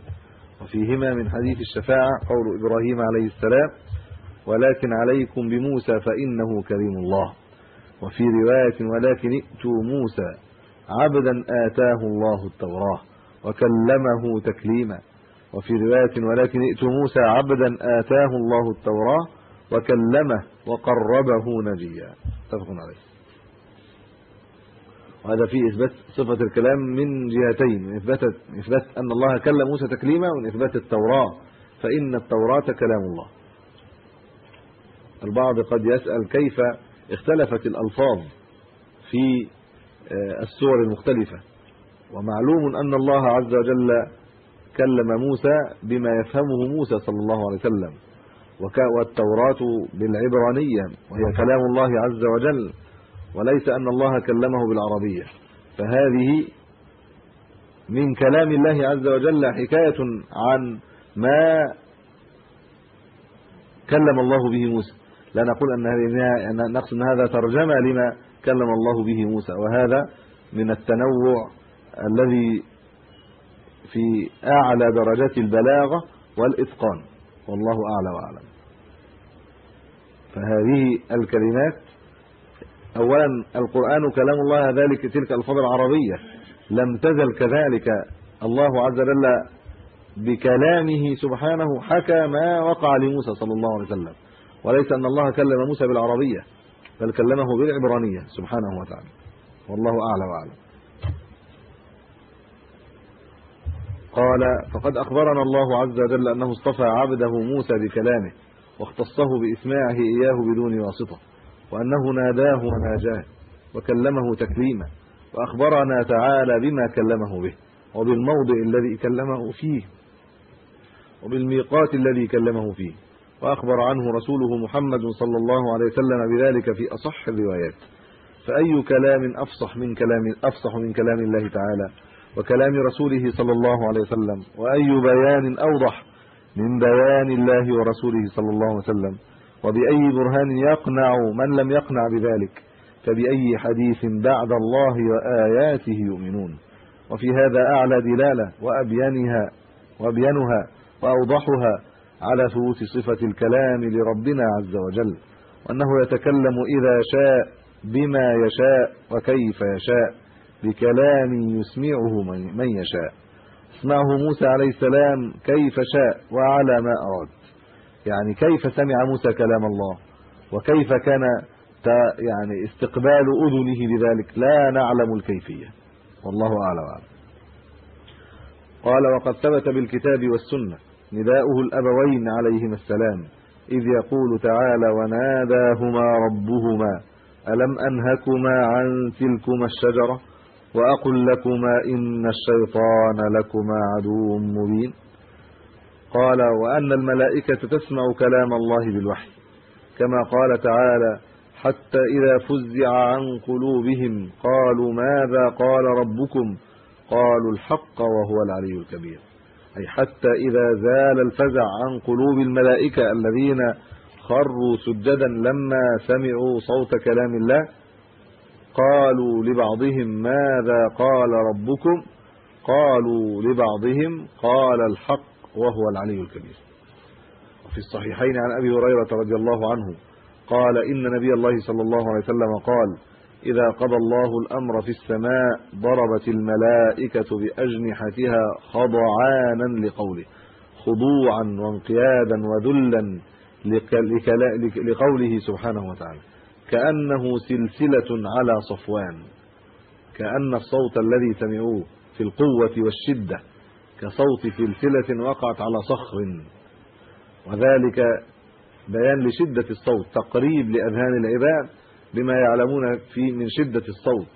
وفيهما من حديث الشفاعة قول إبراهيم عليه السلام ولكن عليكم بموسى فإنه كريم الله. وفي رواية ولكن ائتوا موسى عبدا آتاه الله التوراة وكلمه تكليما. وفي رواية ولكن ائتوا موسى عبدا آتاه الله التوراة وكلمه وقربه نجيا. اتفق عليه. وهذا فيه إثبات صفة الكلام من جهتين من إثبات إثبات أن الله كلم موسى تكليما ومن إثبات التوراة فإن التوراة كلام الله. البعض قد يسأل كيف اختلفت الألفاظ في السور المختلفة. ومعلوم أن الله عز وجل كلم موسى بما يفهمه موسى صلى الله عليه وسلم. والتوراة بالعبرانية وهي كلام الله عز وجل. وليس أن الله كلمه بالعربية. فهذه من كلام الله عز وجل حكاية عن ما كلم الله به موسى. لا نقول أن هذه نقصد أن هذا ترجمة لما كلم الله به موسى. وهذا من التنوع الذي في أعلى درجات البلاغة والإتقان. والله أعلى وأعلم. فهذه الكلمات اولا القرآن كلام الله ذلك تلك الفاظ العربية. لم تزل كذلك. الله عز وجل بكلامه سبحانه حكى ما وقع لموسى صلى الله عليه وسلم. وليس أن الله كلم موسى بالعربية بل كلمه بالعبرانية سبحانه وتعالى. والله أعلى وأعلم. قال فقد أخبرنا الله عز وجل أنه اصطفى عبده موسى بكلامه واختصه بإسماعه إياه بدون واسطة. وأنه ناداه وناجاه وكلمه تكليما وأخبرنا تعالى بما كلمه به وبالموضع الذي كلمه فيه وبالميقات الذي كلمه فيه وأخبر عنه رسوله محمد صلى الله عليه وسلم بذلك في أصح الروايات فأي كلام أفصح من كلام أفصح من كلام الله تعالى وكلام رسوله صلى الله عليه وسلم وأي بيان أوضح من بيان الله ورسوله صلى الله عليه وسلم وبأي برهان يقنع من لم يقنع بذلك فبأي حديث بعد الله وآياته يؤمنون. وفي هذا أعلى دلالة وأبينها وأبينها وأوضحها على ثبوت صفة الكلام لربنا عز وجل وأنه يتكلم إذا شاء بما يشاء وكيف يشاء بكلام يسمعه من يشاء. اسمعه موسى عليه السلام كيف شاء وعلى ما أراد. يعني كيف سمع موسى كلام الله؟ وكيف كان يعني استقبال أذنه لذلك؟ لا نعلم الكيفية. والله أعلم. قال وقد ثبت بالكتاب والسنة نداؤه الأبوين عليهما السلام إذ يقول تعالى وناداهما ربهما ألم أنهكما عن تلكما الشجرة؟ وأقل لكما إن الشيطان لكما عدو مبين. قال وأن الملائكة تسمع كلام الله بالوحي كما قال تعالى حتى إذا فزع عن قلوبهم قالوا ماذا قال ربكم؟ قالوا الحق وهو العلي الكبير. أي حتى إذا زال الفزع عن قلوب الملائكة الذين خروا سجدا لما سمعوا صوت كلام الله قالوا لبعضهم ماذا قال ربكم؟ قالوا لبعضهم قال الحق وهو العلي الكبير. وفي الصحيحين عن أبي هريرة رضي الله عنه قال إن نبي الله صلى الله عليه وسلم قال إذا قضى الله الأمر في السماء ضربت الملائكة بأجنحتها خضعانا لقوله خضوعا وانقيادا وذلا لقوله سبحانه وتعالى كأنه سلسلة على صفوان كأن الصوت الذي سمعوه في القوة والشدة كصوت سلسلة وقعت على صخر. وذلك بيان لشدة الصوت تقريب لأذهان العباد بما يعلمون في من شدة الصوت.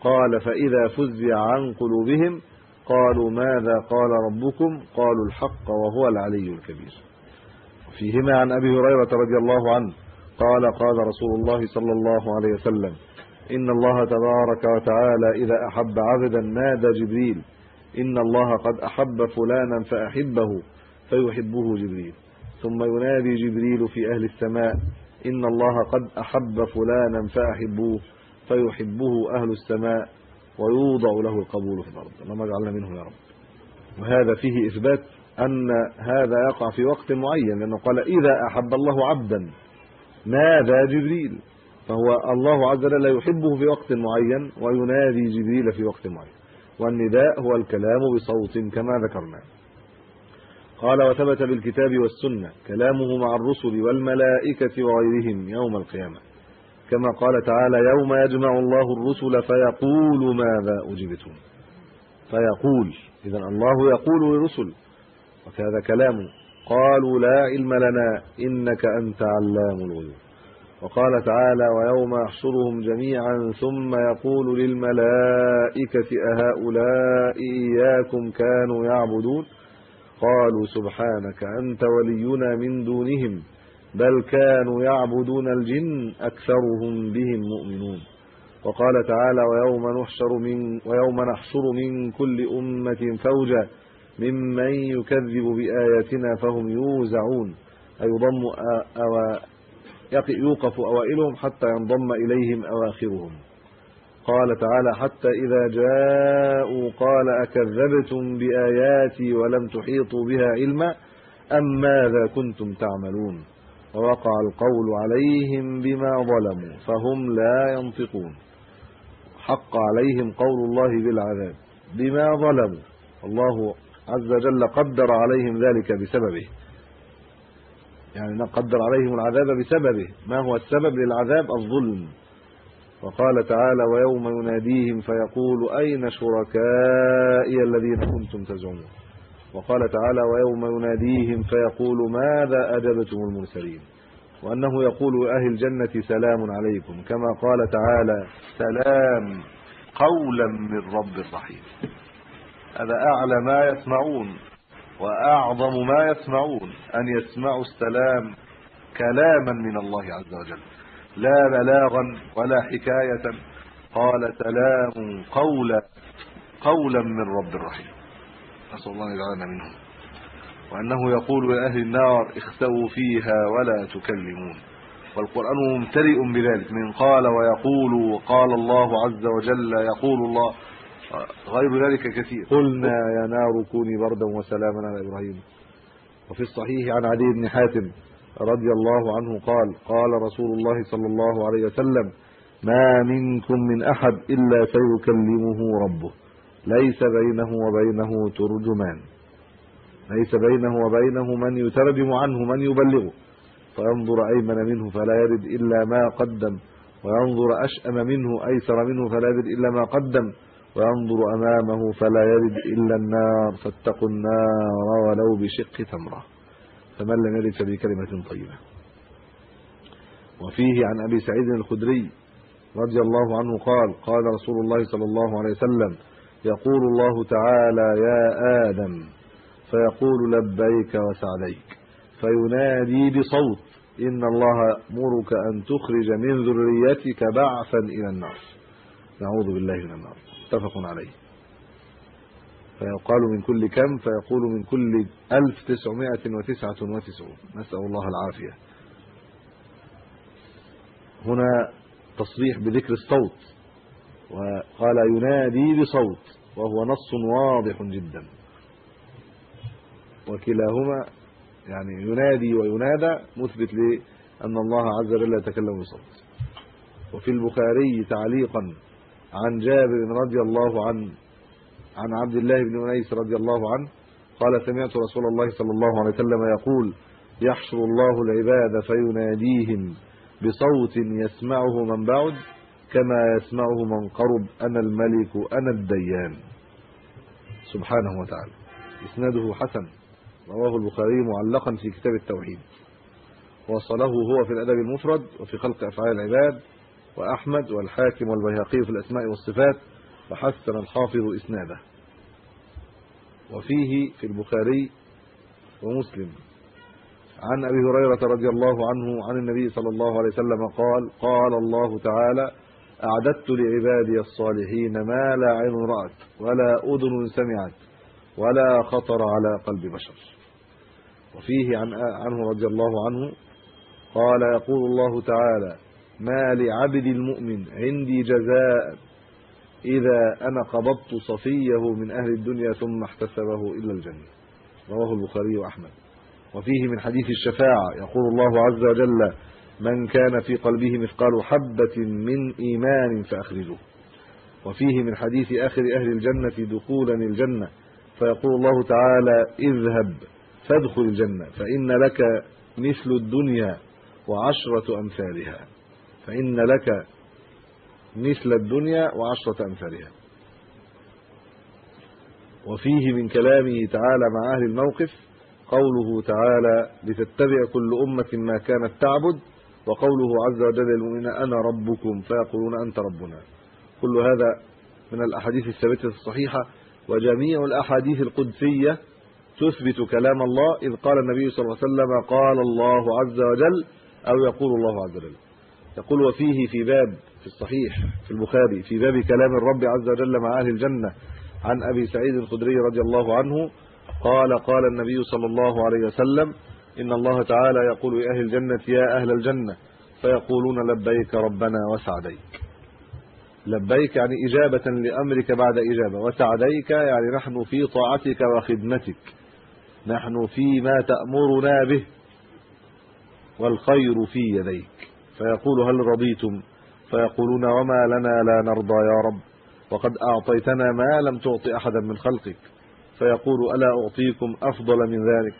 قال فإذا فزع عن قلوبهم قالوا ماذا قال ربكم؟ قالوا الحق وهو العلي الكبير. فيهما عن أبي هريرة رضي الله عنه قال قال رسول الله صلى الله عليه وسلم إن الله تبارك وتعالى إذا أحب عبدا نادى جبريل إن الله قد أحب فلانا فأحبه فيحبه جبريل. ثم ينادي جبريل في أهل السماء إن الله قد أحب فلانا فأحبوه فيحبه أهل السماء ويوضع له القبول في الأرض. اللهم اجعلنا منه يا رب. وهذا فيه إثبات أن هذا يقع في وقت معين لأنه قال إذا أحب الله عبدا نادى جبريل. فهو الله عز وجل يحبه في وقت معين وينادي جبريل في وقت معين. والنداء هو الكلام بصوت كما ذكرنا. قال وثبت بالكتاب والسنة كلامه مع الرسل والملائكة وغيرهم يوم القيامة. كما قال تعالى يوم يجمع الله الرسل فيقول ماذا أجبتم. فيقول اذا الله يقول للرسل وكذا كلامه قالوا لا علم لنا إنك أنت علام الغيوب. وقال تعالى ويوم يحشرهم جميعا ثم يقول للملائكة أهؤلاء إياكم كانوا يعبدون؟ قالوا سبحانك أنت ولينا من دونهم بل كانوا يعبدون الجن أكثرهم بهم مؤمنون. وقال تعالى ويوم نحشر من ويوم نحشر من كل أمة فوجا ممن يكذب بآياتنا فهم يوزعون. اي يضم أو يوقف أوائلهم حتى ينضم إليهم أواخرهم. قال تعالى حتى إذا جاءوا قال أكذبتم بآياتي ولم تحيطوا بها علما أم ماذا كنتم تعملون؟ ووقع القول عليهم بما ظلموا فهم لا ينطقون. حق عليهم قول الله بالعذاب بما ظلموا. الله عز وجل قدر عليهم ذلك بسببه. يعني قدر عليهم العذاب بسببه. ما هو السبب للعذاب؟ الظلم. وقال تعالى ويوم يناديهم فيقول أين شركائي الذين كنتم تزعمون؟ وقال تعالى ويوم يناديهم فيقول ماذا أجبتم المرسلين؟ وأنه يقول أهل الجنة سلام عليكم. كما قال تعالى سلام قولا من رب رحيم. هذا أعلى ما يسمعون. وأعظم ما يسمعون أن يسمعوا السلام كلاما من الله عز وجل. لا بلاغا ولا حكاية. قال سلام قولا قولا من رب رحيم نسأل الله يجعلنا منهم. وأنه يقول لاهل النار اختوا فيها ولا تكلمون. والقرآن ممتلئ بذلك. من قال ويقول وقال الله عز وجل يقول الله غير ذلك كثير. قلنا يا نار كوني بردا وسلاما على إبراهيم. وفي الصحيح عن علي بن حاتم رضي الله عنه قال قال رسول الله صلى الله عليه وسلم ما منكم من أحد إلا سيكلمه ربه. ليس بينه وبينه ترجمان. ليس بينه وبينه من يترجم عنه من يبلغه. فينظر أيمن منه فلا يرد إلا ما قدم. وينظر أشأم منه أيسر منه فلا يرد إلا ما قدم. وينظر أمامه فلا يرد إلا النار فاتقوا النار ولو بشق تمرة. فمن لم يرد فبكلمة طيبة. وفيه عن أبي سعيد الخدري رضي الله عنه قال قال رسول الله صلى الله عليه وسلم يقول الله تعالى يا آدم فيقول لبيك وسعديك فينادي بصوت إن الله مرك أن تخرج من ذريتك بعثا إلى النار نعوذ بالله من النار. اتفق عليه. فيقال من كل كم فيقول من كل 1999 نسأل الله العافية. هنا تصريح بذكر الصوت وقال ينادي بصوت وهو نص واضح جدا. وكلاهما يعني ينادي وينادى مثبت لأن الله عز وجل يتكلم بصوت. وفي البخاري تعليقا عن جابر رضي الله عنه عن عبد الله بن أنيس رضي الله عنه قال سمعت رسول الله صلى الله عليه وسلم يقول يحشر الله العباد فيناديهم بصوت يسمعه من بعد كما يسمعه من قرب أنا الملك أنا الديان. سبحانه وتعالى. إسناده حسن. رواه البخاري معلقا في كتاب التوحيد. وصله هو في الأدب المفرد وفي خلق أفعال العباد. وأحمد والحاكم والبيهقي في الأسماء والصفات وحسن الحافظ إسناده. وفيه في البخاري ومسلم. عن أبي هريرة رضي الله عنه عن النبي صلى الله عليه وسلم قال قال الله تعالى أعددت لعبادي الصالحين ما لا عين رأت ولا أذن سمعت ولا خطر على قلب بشر. وفيه عن عنه رضي الله عنه قال يقول الله تعالى ما لعبد المؤمن عندي جزاء إذا أنا قبضت صفيه من أهل الدنيا ثم احتسبه إلا الجنة. رواه البخاري وأحمد. وفيه من حديث الشفاعة يقول الله عز وجل من كان في قلبه مثقال حبة من إيمان فاخرجوه وفيه من حديث آخر أهل الجنة دخولا الجنة. فيقول الله تعالى اذهب فادخل الجنة فإن لك مثل الدنيا وعشرة أمثالها. فإن لك مثل الدنيا وعشرة أمثالها. وفيه من كلامه تعالى مع أهل الموقف قوله تعالى لتتبع كل أمة ما كانت تعبد وقوله عز وجل للمؤمنين أنا ربكم فيقولون أنت ربنا. كل هذا من الأحاديث الثابتة الصحيحة وجميع الأحاديث القدسية تثبت كلام الله إذ قال النبي صلى الله عليه وسلم قال الله عز وجل أو يقول الله عز وجل. يقول وفيه في باب في الصحيح في البخاري في باب كلام الرب عز وجل مع أهل الجنة عن أبي سعيد الخدري رضي الله عنه قال قال النبي صلى الله عليه وسلم إن الله تعالى يقول لأهل الجنة يا أهل الجنة فيقولون لبيك ربنا وسعديك. لبيك يعني إجابة لأمرك بعد إجابة وسعديك يعني نحن في طاعتك وخدمتك. نحن فيما تأمرنا به والخير في يديك. فيقول هل رضيتم؟ فيقولون وما لنا لا نرضى يا رب وقد أعطيتنا ما لم تعط أحدا من خلقك. فيقول ألا أعطيكم أفضل من ذلك؟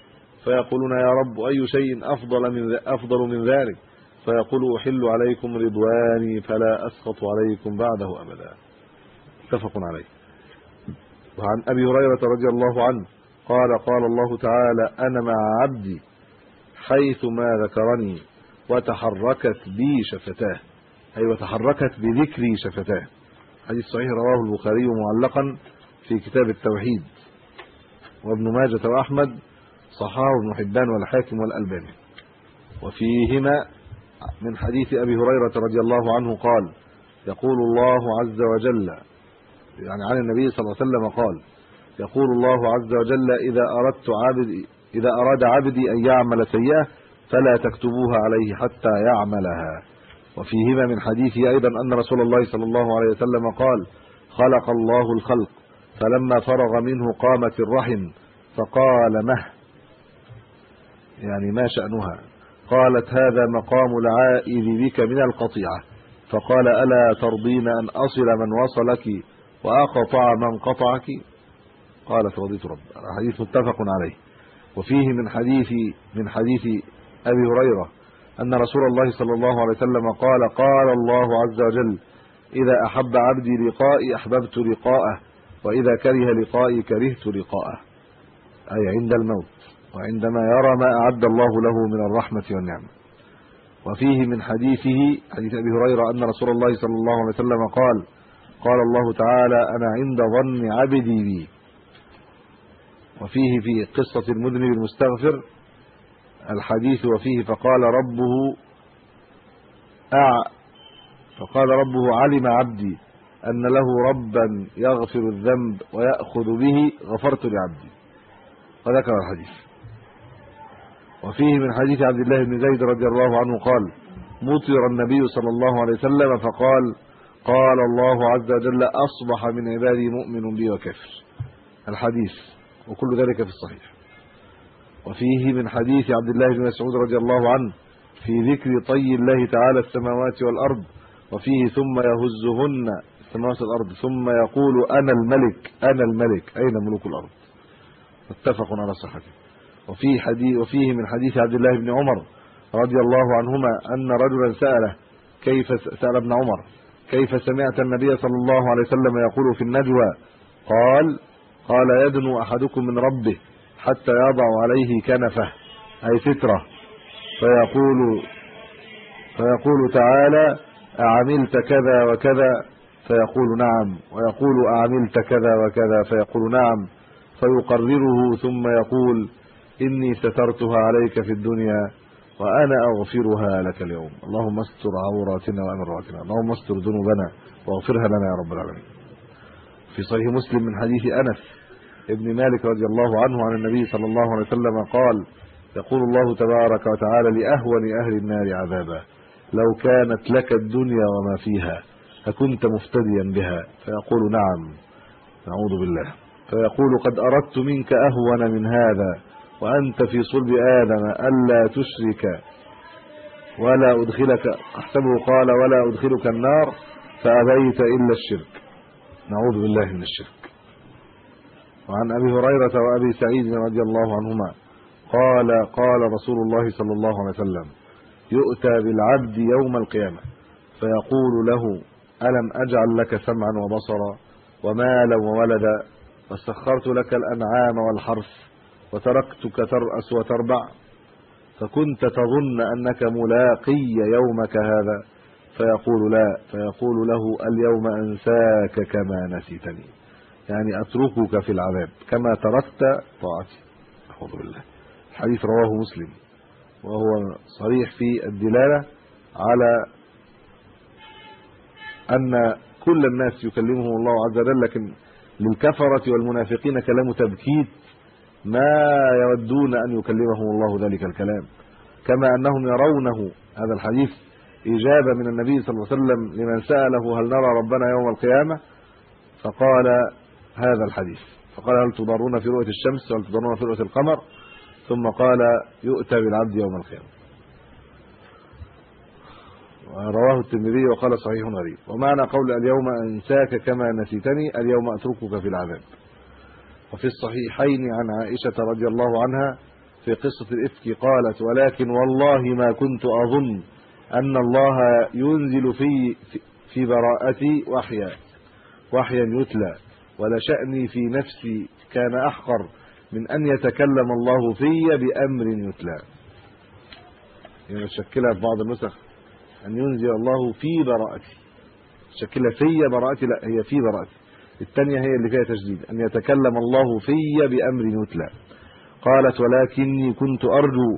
فيقولون يا رب أي شيء أفضل من أفضل من ذلك؟ فيقول أحل عليكم رضواني فلا أسخط عليكم بعده أبدا. اتفق عليه. وعن أبي هريرة رضي الله عنه قال قال الله تعالى أنا مع عبدي حيث ما ذكرني. وتحركت بي شفتاه. أي وتحركت بذكري شفتاه. حديث صحيح رواه البخاري معلقا في كتاب التوحيد. وابن ماجة وأحمد صححه ابن حبان والحاكم والألباني. وفيهما من حديث أبي هريرة رضي الله عنه قال يقول الله عز وجل يعني عن النبي صلى الله عليه وسلم قال يقول الله عز وجل إذا أردت عبدي إذا أراد عبدي أن يعمل سيئة فلا تكتبوها عليه حتى يعملها. وفيهما من حديث أيضا أن رسول الله صلى الله عليه وسلم قال خلق الله الخلق فلما فرغ منه قامت الرحم فقال مه. يعني ما شأنها؟ قالت هذا مقام العائذ بك من القطيعة. فقال ألا ترضين أن أصل من وصلك وأقطع من قطعك؟ قالت رضيت رب. الحديث متفق عليه. وفيه من حديث من حديث أبي هريرة أن رسول الله صلى الله عليه وسلم قال قال الله عز وجل إذا أحب عبدي لقائي أحببت لقاءه وإذا كره لقائي كرهت لقاءه. أي عند الموت وعندما يرى ما أعد الله له من الرحمة والنعمه وفيه من حديثه حديث أبي هريرة أن رسول الله صلى الله عليه وسلم قال قال الله تعالى أنا عند ظن عبدي بي. وفيه في قصة المذنب المستغفر الحديث وفيه فقال ربه أع فقال ربه علم عبدي أن له ربا يغفر الذنب ويأخذ به غفرت لعبدي. وذكر الحديث. وفيه من حديث عبد الله بن زيد رضي الله عنه قال مطر النبي صلى الله عليه وسلم فقال قال الله عز وجل أصبح من عبادي مؤمن بي وكافر. الحديث وكل ذلك في الصحيح. وفيه من حديث عبد الله بن مسعود رضي الله عنه في ذكر طي الله تعالى السماوات والأرض وفيه ثم يهزهن السماوات والأرض ثم يقول أنا الملك أنا الملك أين ملوك الأرض؟ متفق على صحته. وفي حديث وفيه من حديث عبد الله بن عمر رضي الله عنهما أن رجلا سأله كيف سأل ابن عمر كيف سمعت النبي صلى الله عليه وسلم يقول في النجوى؟ قال قال يدنو أحدكم من ربه. حتى يضع عليه كنفه أي سترة. فيقول فيقول تعالى أعملت كذا وكذا؟ فيقول نعم. ويقول أعملت كذا وكذا؟ فيقول نعم. فيقرره ثم يقول إني سترتها عليك في الدنيا وأنا أغفرها لك اليوم. اللهم استر عوراتنا وامن رواتنا اللهم استر ذنوبنا واغفرها لنا يا رب العالمين. في صحيح مسلم من حديث أنس ابن مالك رضي الله عنه عن النبي صلى الله عليه وسلم قال يقول الله تبارك وتعالى لأهون أهل النار عذابا لو كانت لك الدنيا وما فيها فكنت مفتديا بها. فيقول نعم نعوذ بالله. فيقول قد أردت منك أهون من هذا وأنت في صلب آدم ألا تشرك ولا أدخلك. أحسبه قال ولا أدخلك النار فأبيت إلا الشرك. نعوذ بالله من الشرك. وعن أبي هريرة وأبي سعيد رضي الله عنهما قال قال رسول الله صلى الله عليه وسلم يؤتى بالعبد يوم القيامة فيقول له ألم أجعل لك سمعا وبصرا ومالا وولدا؟ وسخرت لك الأنعام والحرث وتركتك ترأس وتربع فكنت تظن أنك ملاقي يومك هذا؟ فيقول لا فيقول له اليوم أنساك كما نسيتني. يعني أتركك في العذاب. كما تركت طاعتي. أعوذ بالله. الحديث رواه مسلم. وهو صريح في الدلالة على أن كل الناس يكلمهم الله عز وجل لكن للكفرة والمنافقين كلام تبكيت. ما يودون أن يكلمهم الله ذلك الكلام. كما أنهم يرونه. هذا الحديث إجابة من النبي صلى الله عليه وسلم لمن سأله هل نرى ربنا يوم القيامة؟ فقال هذا الحديث. فقال هل تضرون في رؤية الشمس وهل تضرون في رؤية القمر؟ ثم قال يؤتى بالعبد يوم القيامة. رواه الترمذي وقال صحيح غريب. ومعنى قول اليوم أنساك كما نسيتني اليوم أتركك في العذاب. وفي الصحيحين عن عائشة رضي الله عنها في قصة الإفك قالت ولكن والله ما كنت أظن أن الله ينزل في في براءتي وحيا وحيا يتلى. ولشأني في نفسي كان أحقر من أن يتكلم الله في بأمر يتلى. يعني شكلها في بعض النسخ أن ينزل الله في براءتي. شكلها في براءتي لا هي في براءتي. الثانية هي اللي فيها تجديد أن يتكلم الله في بأمر يتلى. قالت ولكني كنت أرجو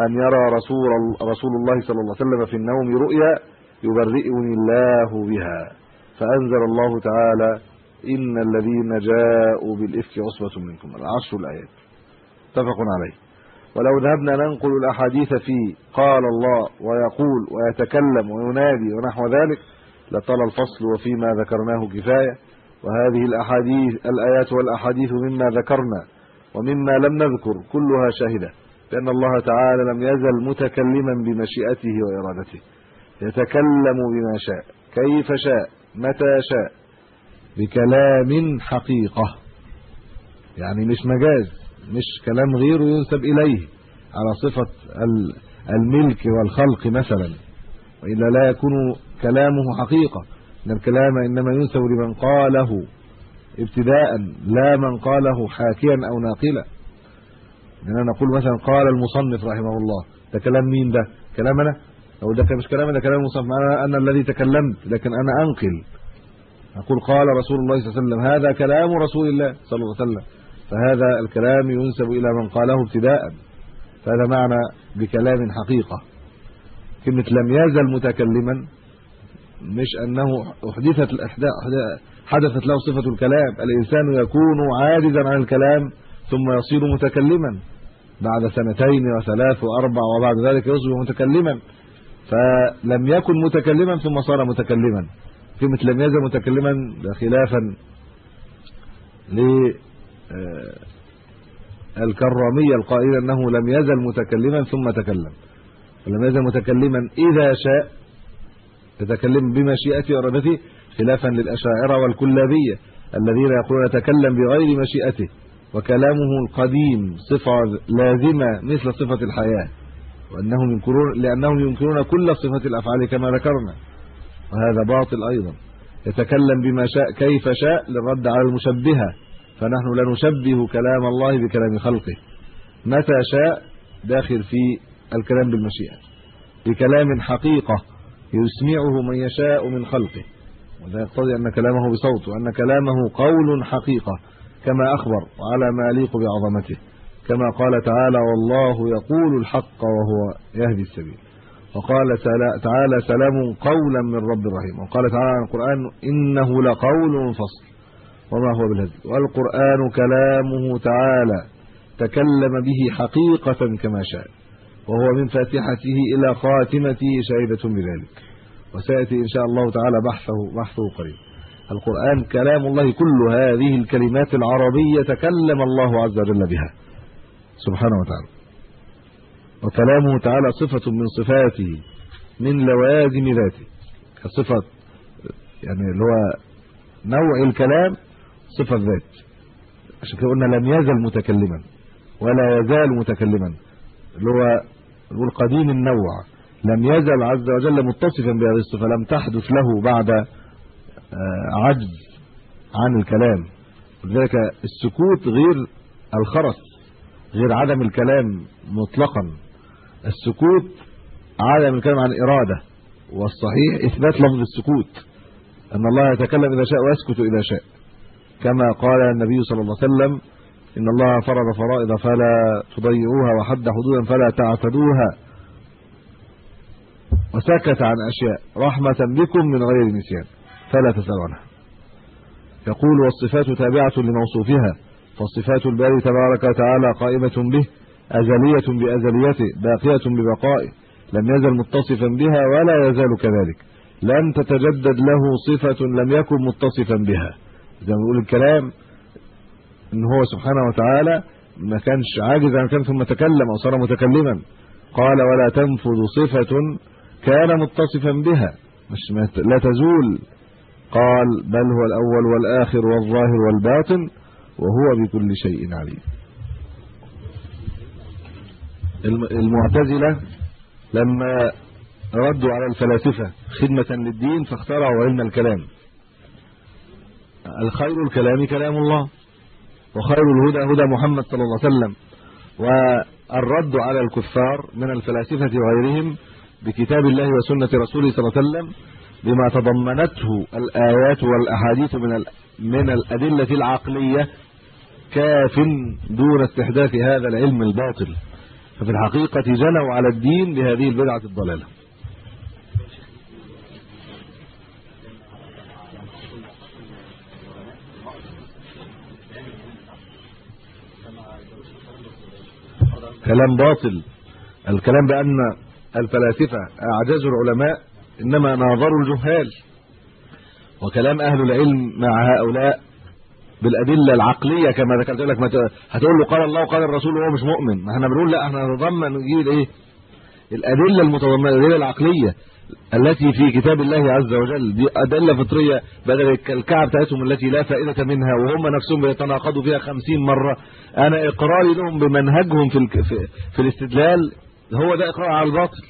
أن يرى رسول رسول الله صلى الله عليه وسلم في النوم رؤيا يبرئني الله بها. فأنزل الله تعالى ان الذين جاءوا بالافك عصبه منكم. العشر الآيات. اتفق عليه. ولو ذهبنا ننقل الاحاديث في قال الله ويقول ويتكلم وينادي ونحو ذلك لطال الفصل وفيما ذكرناه كفاية. وهذه الاحاديث الآيات والأحاديث مما ذكرنا ومما لم نذكر كلها شاهدة لأن الله تعالى لم يزل متكلما بمشيئته وإرادته. يتكلم بما شاء كيف شاء متى شاء بكلام حقيقة. يعني مش مجاز مش كلام غيره ينسب إليه على صفة الملك والخلق مثلا. وإلا لا يكون كلامه حقيقة. إن الكلام إنما ينسب لمن قاله. ابتداء لا من قاله حاكيا أو ناقلا. إننا نقول مثلا قال المصنف رحمه الله ده كلام مين ده؟ كلامنا أو ده مش كلامنا ده كلام المصنف. أنا أنا الذي تكلمت لكن أنا أنقل. أقول قال رسول الله صلى الله عليه وسلم هذا كلام رسول الله صلى الله عليه وسلم. فهذا الكلام ينسب إلى من قاله ابتداء فهذا معنى بكلام حقيقة. كلمة لم يزل متكلما مش أنه أحدثت الأحداث حدثت له صفة الكلام. الإنسان يكون عاجزا عن الكلام ثم يصير متكلما. بعد سنتين وثلاث وأربع وبعد ذلك يصبح متكلما. فلم يكن متكلما ثم صار متكلما. كلمه لم يزل متكلما خلافا ل آه، الكراميه القائله أنه لم يزل متكلما ثم تكلم. ولم يزل متكلما إذا شاء تتكلم بمشيئته وارادته خلافا للأشاعرة والكلابية الذين يقولون يتكلم بغير مشيئته وكلامه القديم صفة لازمة مثل صفة الحياة وأنهم ينكرون لأنهم ينكرون كل صفات الأفعال كما ذكرنا. وهذا باطل أيضا. يتكلم بما شاء كيف شاء للرد على المشبهه فنحن لا نشبه كلام الله بكلام خلقه. متى شاء؟ داخل في الكلام بالمشيئة. بكلام حقيقة يسمعه من يشاء من خلقه. وده يقتضي أن كلامه بصوت وأن كلامه قول حقيقة. كما أخبر وعلى ما يليق بعظمته. كما قال تعالى والله يقول الحق وهو يهدي السبيل. وقال تعالى سلام قولا من رب رحيم. وقال تعالى عن القرآن إنه لقول فصل. وما هو بالهدي والقرآن كلامه تعالى تكلم به حقيقة كما شاء. وهو من فاتحته إلى خاتمته شهيدة بذلك. وسيأتي إن شاء الله تعالى بحثه بحثه قريب. القرآن كلام الله كل هذه الكلمات العربية تكلم الله عز وجل بها. سبحانه وتعالى. وكلامه تعالى صفة من صفاته من لوازم ذاته. كصفة يعني اللي هو نوع الكلام صفة ذات عشان كده قلنا لم يزل متكلما ولا يزال متكلما. اللي هو القديم النوع. لم يزل عز وجل متصفا بهذه الصفه لم تحدث له بعد آه، عجز عن الكلام. لذلك السكوت غير الخرس غير عدم الكلام مطلقا. السكوت عدم الكلام عن اراده والصحيح إثبات لفظ السكوت أن الله يتكلم إذا شاء ويسكت إذا شاء. كما قال النبي صلى الله عليه وسلم إن الله فرض فرائض فلا تضيعوها وحد حدودا فلا تعتدوها. وسكت عن أشياء رحمة بكم من غير نسيان فلا تسالوا عنها يقول والصفات تابعة لموصوفها فصفات الباري تبارك وتعالى قائمة به أزلية بأزليته باقية ببقائه. لم يزل متصفا بها ولا يزال كذلك. لن تتجدد له صفة لم يكن متصفا بها. زي ما بيقول الكلام إن هو سبحانه وتعالى ما كانش عاجز عن كان ثم تكلم أو صار متكلما. قال ولا تنفذ صفة كان متصفا بها. مش لا تزول. قال بل هو الأول والآخر والظاهر والباطن وهو بكل شيء عليم. المعتزلة لما ردوا على الفلاسفة خدمة للدين فاخترعوا علم الكلام. الخير الكلام كلام الله وخير الهدى هدى محمد صلى الله عليه وسلم. والرد على الكفار من الفلاسفة وغيرهم بكتاب الله وسنة رسوله صلى الله عليه وسلم بما تضمنته الآيات والأحاديث من من الأدلة العقلية كاف دون استحداث هذا العلم الباطل. ففي الحقيقة جنوا على الدين بهذه البدعة الضلالة. كلام باطل. الكلام بأن الفلاسفة أعجاز العلماء إنما ناظروا الجهال. وكلام أهل العلم مع هؤلاء بالأدلة العقلية كما ذكرت لك هتقول له قال الله وقال الرسول وهو مش مؤمن. ما إحنا بنقول لا إحنا نتضمن نجيب إيه؟ الأدلة المتضمنة الأدلة العقلية التي في كتاب الله عز وجل دي أدلة فطرية بدل الكعب بتاعتهم التي لا فائدة منها وهم نفسهم بيتناقضوا فيها 50 مرة. أنا إقراري لهم بمنهجهم في في, في الاستدلال هو ده إقرار على الباطل.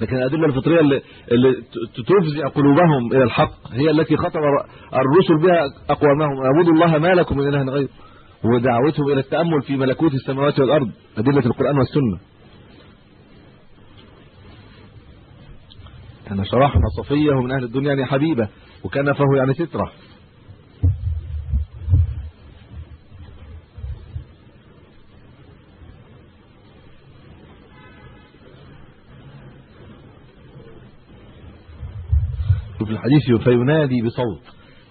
لكن الأدلة الفطرية اللي, اللي تفزع قلوبهم إلى الحق هي التي خطب الرسل بها أقوامهم. اعبدوا الله ما لكم من إله غيره ودعوتهم إلى التأمل في ملكوت السماوات والأرض. أدلة القرآن والسنة. إحنا شرحنا صفية من أهل الدنيا يعني حبيبة وكنفه يعني سترة. وفي الحديث فينادي بصوت.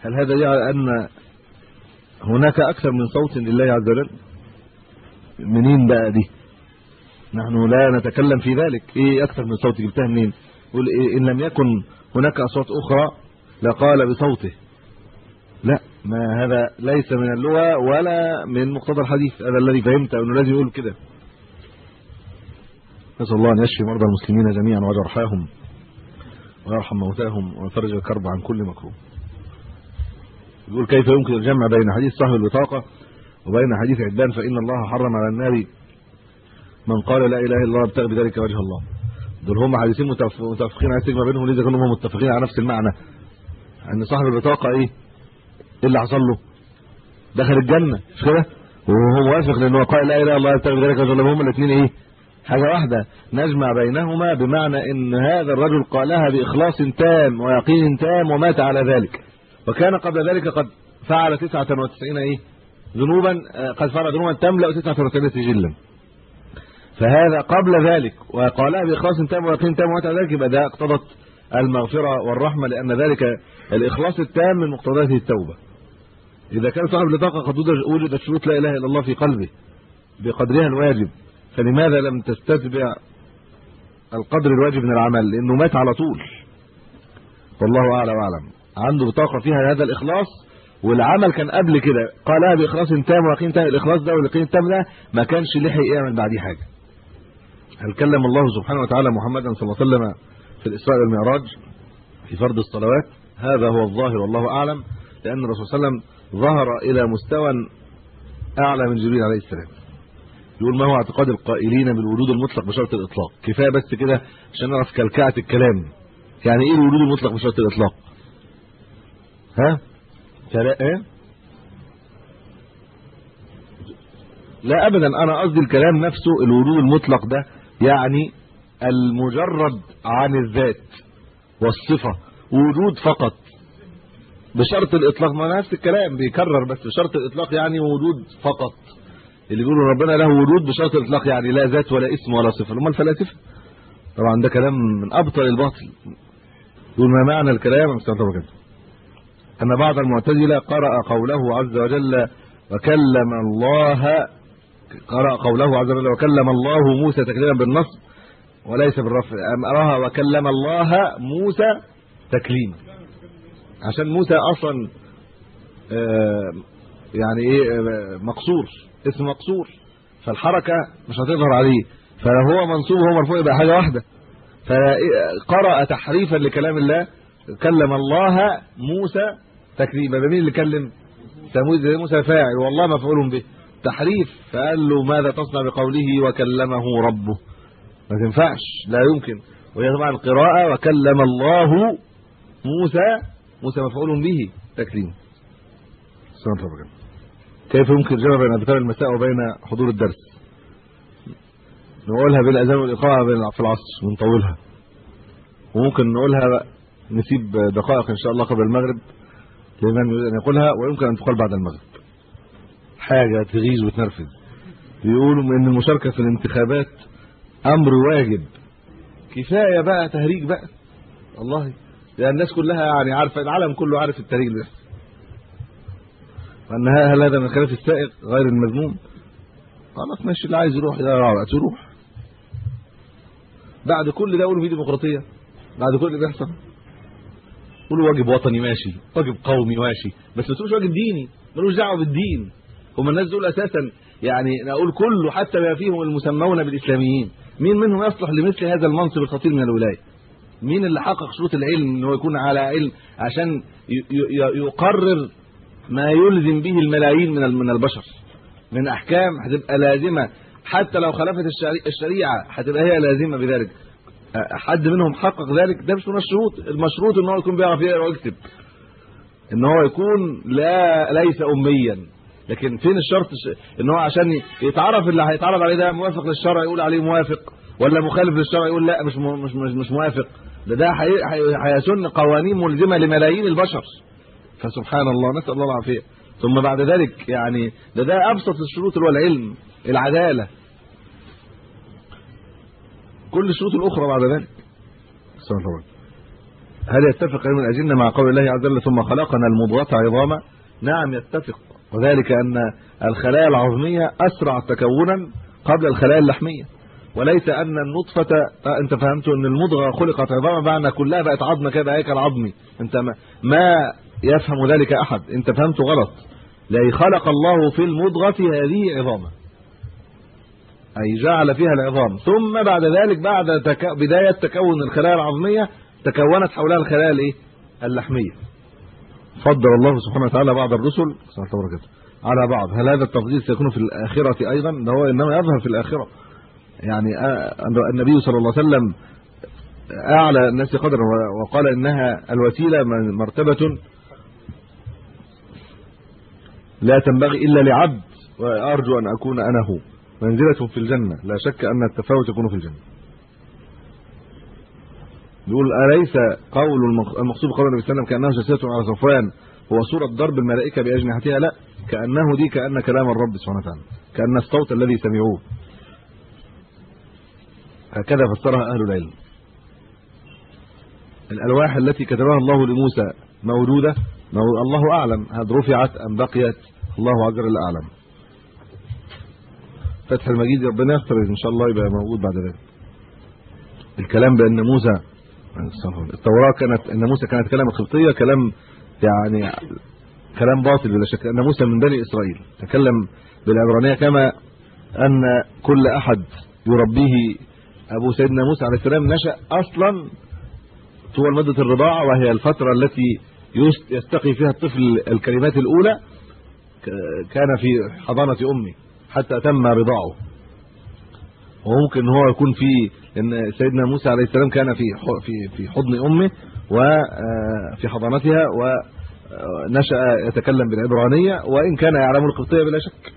هل هذا يعني أن هناك أكثر من صوت لله عز وجل؟ منين بقى دي؟ نحن لا نتكلم في ذلك. إيه أكثر من صوت؟ جبتها منين؟ يقول إيه إن لم يكن هناك أصوات أخرى لقال بصوته. لا ما هذا ليس من اللغة ولا من مقتضى الحديث. هذا الذي فهمت أنه لازم يقول كده. نسأل الله أن يشفي مرضى المسلمين جميعا وجرحاهم ويرحم موتاهم ويفرج الكرب عن كل مكروه. يقول كيف يمكن الجمع بين حديث صاحب البطاقه وبين حديث عدان فإن الله حرم على النار من قال لا إله إلا الله ابتغي بذلك وجه الله. دول هم حديثين متف- متفقين عايز تجمع بينهم لذا كانوا هم متفقين على نفس المعنى. أن صاحب البطاقه إيه؟ إيه اللي حصل له؟ دخل الجنة مش كده؟ وهو موافق لأنه قال لا إله إلا الله ابتغي بذلك وجه الله. هم الاثنين إيه؟ حاجة واحدة نجمع بينهما بمعنى إن هذا الرجل قالها بإخلاص تام ويقين تام ومات على ذلك. وكان قبل ذلك قد فعل 99 إيه؟ ذنوبا آه، قد فعل ذنوبا تملأ 99 سجلا فهذا قبل ذلك وقالها بإخلاص تام ويقين تام ومات على ذلك يبقى ده اقتضت المغفرة والرحمة لأن ذلك الإخلاص التام من مقتضيات التوبة. إذا كان صاحب البطاقه قد وجدت شروط لا إله إلا الله في قلبه بقدرها الواجب. فلماذا لم تستتبع القدر الواجب من العمل؟ لأنه مات على طول. والله اعلى واعلم عنده بطاقه فيها هذا الإخلاص والعمل كان قبل كده. قالها باخلاص تام ويقين تام الإخلاص ده واليقين التام ده ما كانش لحق يعمل بعديه حاجة. هل كلم الله سبحانه وتعالى محمدا صلى الله عليه وسلم في الإسراء والمعراج في فرض الصلوات؟ هذا هو الظاهر والله أعلم لأن الرسول صلى الله عليه وسلم ظهر إلى مستوى أعلى من جبريل عليه السلام. يقول ما هو اعتقاد القائلين بالوجود المطلق بشرط الإطلاق؟ كفاية بس كده عشان نعرف كلكعه الكلام. يعني إيه الوجود المطلق بشرط الإطلاق؟ ها؟ كلا إيه؟ لا ابدا. أنا قصدي الكلام نفسه الوجود المطلق ده يعني المجرد عن الذات والصفة. وجود فقط. بشرط الإطلاق. ما نفس الكلام. بيكرر بس بشرط الإطلاق يعني وجود فقط. اللي بيقولوا ربنا له وجود بشرط الإطلاق يعني لا ذات ولا اسم ولا صفة. هم الفلاسفه طبعا ده كلام من أبطل الباطل. يقول ما معنى الكلام استنطق كده. أن بعض المعتزلة قرأ قوله عز وجل وكلم الله قرأ قوله عز وجل وكلم الله موسى تكليما بالنصب وليس بالرفع. امرها وكلم الله موسى تكليما. عشان موسى أصلا آه، يعني إيه آه، مقصور. اسم مقصور فالحركة مش هتظهر عليه. فهو منصوب وهو مرفوع يبقى حاجة واحدة. فقرأ تحريفا لكلام الله كلم الله موسى تكليما مين اللي كلم؟ سموذ موسى فاعل. والله مفعول به. تحريف. فقال له ماذا تصنع بقوله؟ وكلمه ربه. ما تنفعش. لا يمكن. وهي طبعا القراءة. وكلم الله موسى. موسى مفعول به. تكليم سبحان الله كيف يمكن الجمع بين أذكار المساء وبين حضور الدرس؟ نقولها بالاذان والاقامه في العصر ونطولها وممكن نقولها نسيب دقائق إن شاء الله قبل المغرب لمن يريد أن يقولها ويمكن أن تقال بعد المغرب. حاجة تغيظ وتنرفز. بيقولوا إن المشاركه في الانتخابات أمر واجب. كفاية بقى تهريج بقى. والله لأن الناس كلها يعني عارفة العالم كله عارف التهريج اللي وان هل هذا من خلاف السائق غير المذموم؟ خلاص ماشي اللي عايز يروح يروح. بعد كل ده يقولوا في ديمقراطية. بعد كل اللي بيحصل. قولوا واجب وطني ماشي. واجب قومي ماشي. بس ما تقولوش واجب ديني. ملوش دعوة بالدين. هم الناس دول أساسا يعني نقول كله حتى ما فيهم المسمون بالإسلاميين. مين منهم يصلح لمثل هذا المنصب الخطير من الولاية؟ مين اللي حقق شروط العلم إن هو يكون على علم عشان يقرر ما يلزم به الملايين من من البشر. من أحكام هتبقى لازمة. حتى لو خالفت الشري- الشريعة هتبقى هي لازمة بذلك. حد منهم حقق ذلك ده مش من الشروط. المشروط إن هو يكون بيعرف يقرأ ويكتب. إن هو يكون لا ليس اميا. لكن فين الشرط؟ إن هو عشان يتعرف اللي هيتعرض عليه ده موافق للشرع يقول عليه موافق ولا مخالف للشرع يقول لا مش مش مش, مش موافق. ده ده هي- هي- هيسن قوانين ملزمة لملايين البشر. فسبحان الله نسأل الله العافية. ثم بعد ذلك يعني ده ده أبسط الشروط اللي هو العلم العدالة. كل الشروط الأخرى بعد ذلك. سبحان الله هل يتفق علم الأجنة مع قول الله عز وجل ثم خلقنا المضغة عظاما؟ نعم يتفق. وذلك أن الخلايا العظمية أسرع تكونا قبل الخلايا اللحمية. وليس أن النطفه آه، أنت فهمت أن المضغة خلقت عظاما؟ معنى كلها بقت عظمة كده هيكل عظمي. أنت ما يفهم ذلك أحد. انت فهمت غلط. لا خلق الله في المضغة هذه عظاما أي جعل فيها العظام. ثم بعد ذلك بعد تك... بداية تكون الخلايا العظمية تكونت حولها الخلايا الإيه؟ اللحمية. فضل الله سبحانه وتعالى بعض الرسل صلى الله عليه وسلم على بعض. هل هذا التفضيل سيكون في الآخرة أيضا؟ ده هو إنما يظهر في الآخرة. يعني آه، النبي صلى الله عليه وسلم أعلى الناس قدرا وقال إنها الوسيلة مرتبة لا تنبغي إلا لعبد وأرجو أن أكون أنا هو. منزلة في الجنة لا شك أن التفاوت يكون في الجنة. يقول أليس قول المق- المقصود قول النبي صلى الله عليه وسلم كانه جسده على صفوان هو صورة ضرب الملائكة بأجنحتها؟ لا. كأنه دي كأن كلام الرب سبحانه وتعالى. كأن الصوت الذي سمعوه. هكذا فسرها أهل العلم. الألواح التي كتبها الله لموسى مولودة. مو- الله أعلم. هل رفعت أم بقيت. الله عز وجل اعلم فتح المجيد ربنا يستر إن شاء الله يبقى موجود بعد ذلك. الكلام بأن موسى التوراة كانت أن موسى كانت كلام القبطية كلام يعني كلام باطل بلا شك ان موسى من بني إسرائيل. تكلم بالعبرانية كما أن كل أحد يربيه أبو سيدنا موسى عليه السلام نشأ أصلا طول مدة الرضاعة وهي الفترة التي يستقي فيها الطفل الكلمات الأولى كان في حضانة أمي حتى تم رضاعه. وممكن ان هو يكون في إن سيدنا موسى عليه السلام كان في في في حضن أمه وفي حضانتها ونشأ يتكلم بالعبرانية وإن كان يعلم القبطية بلا شك.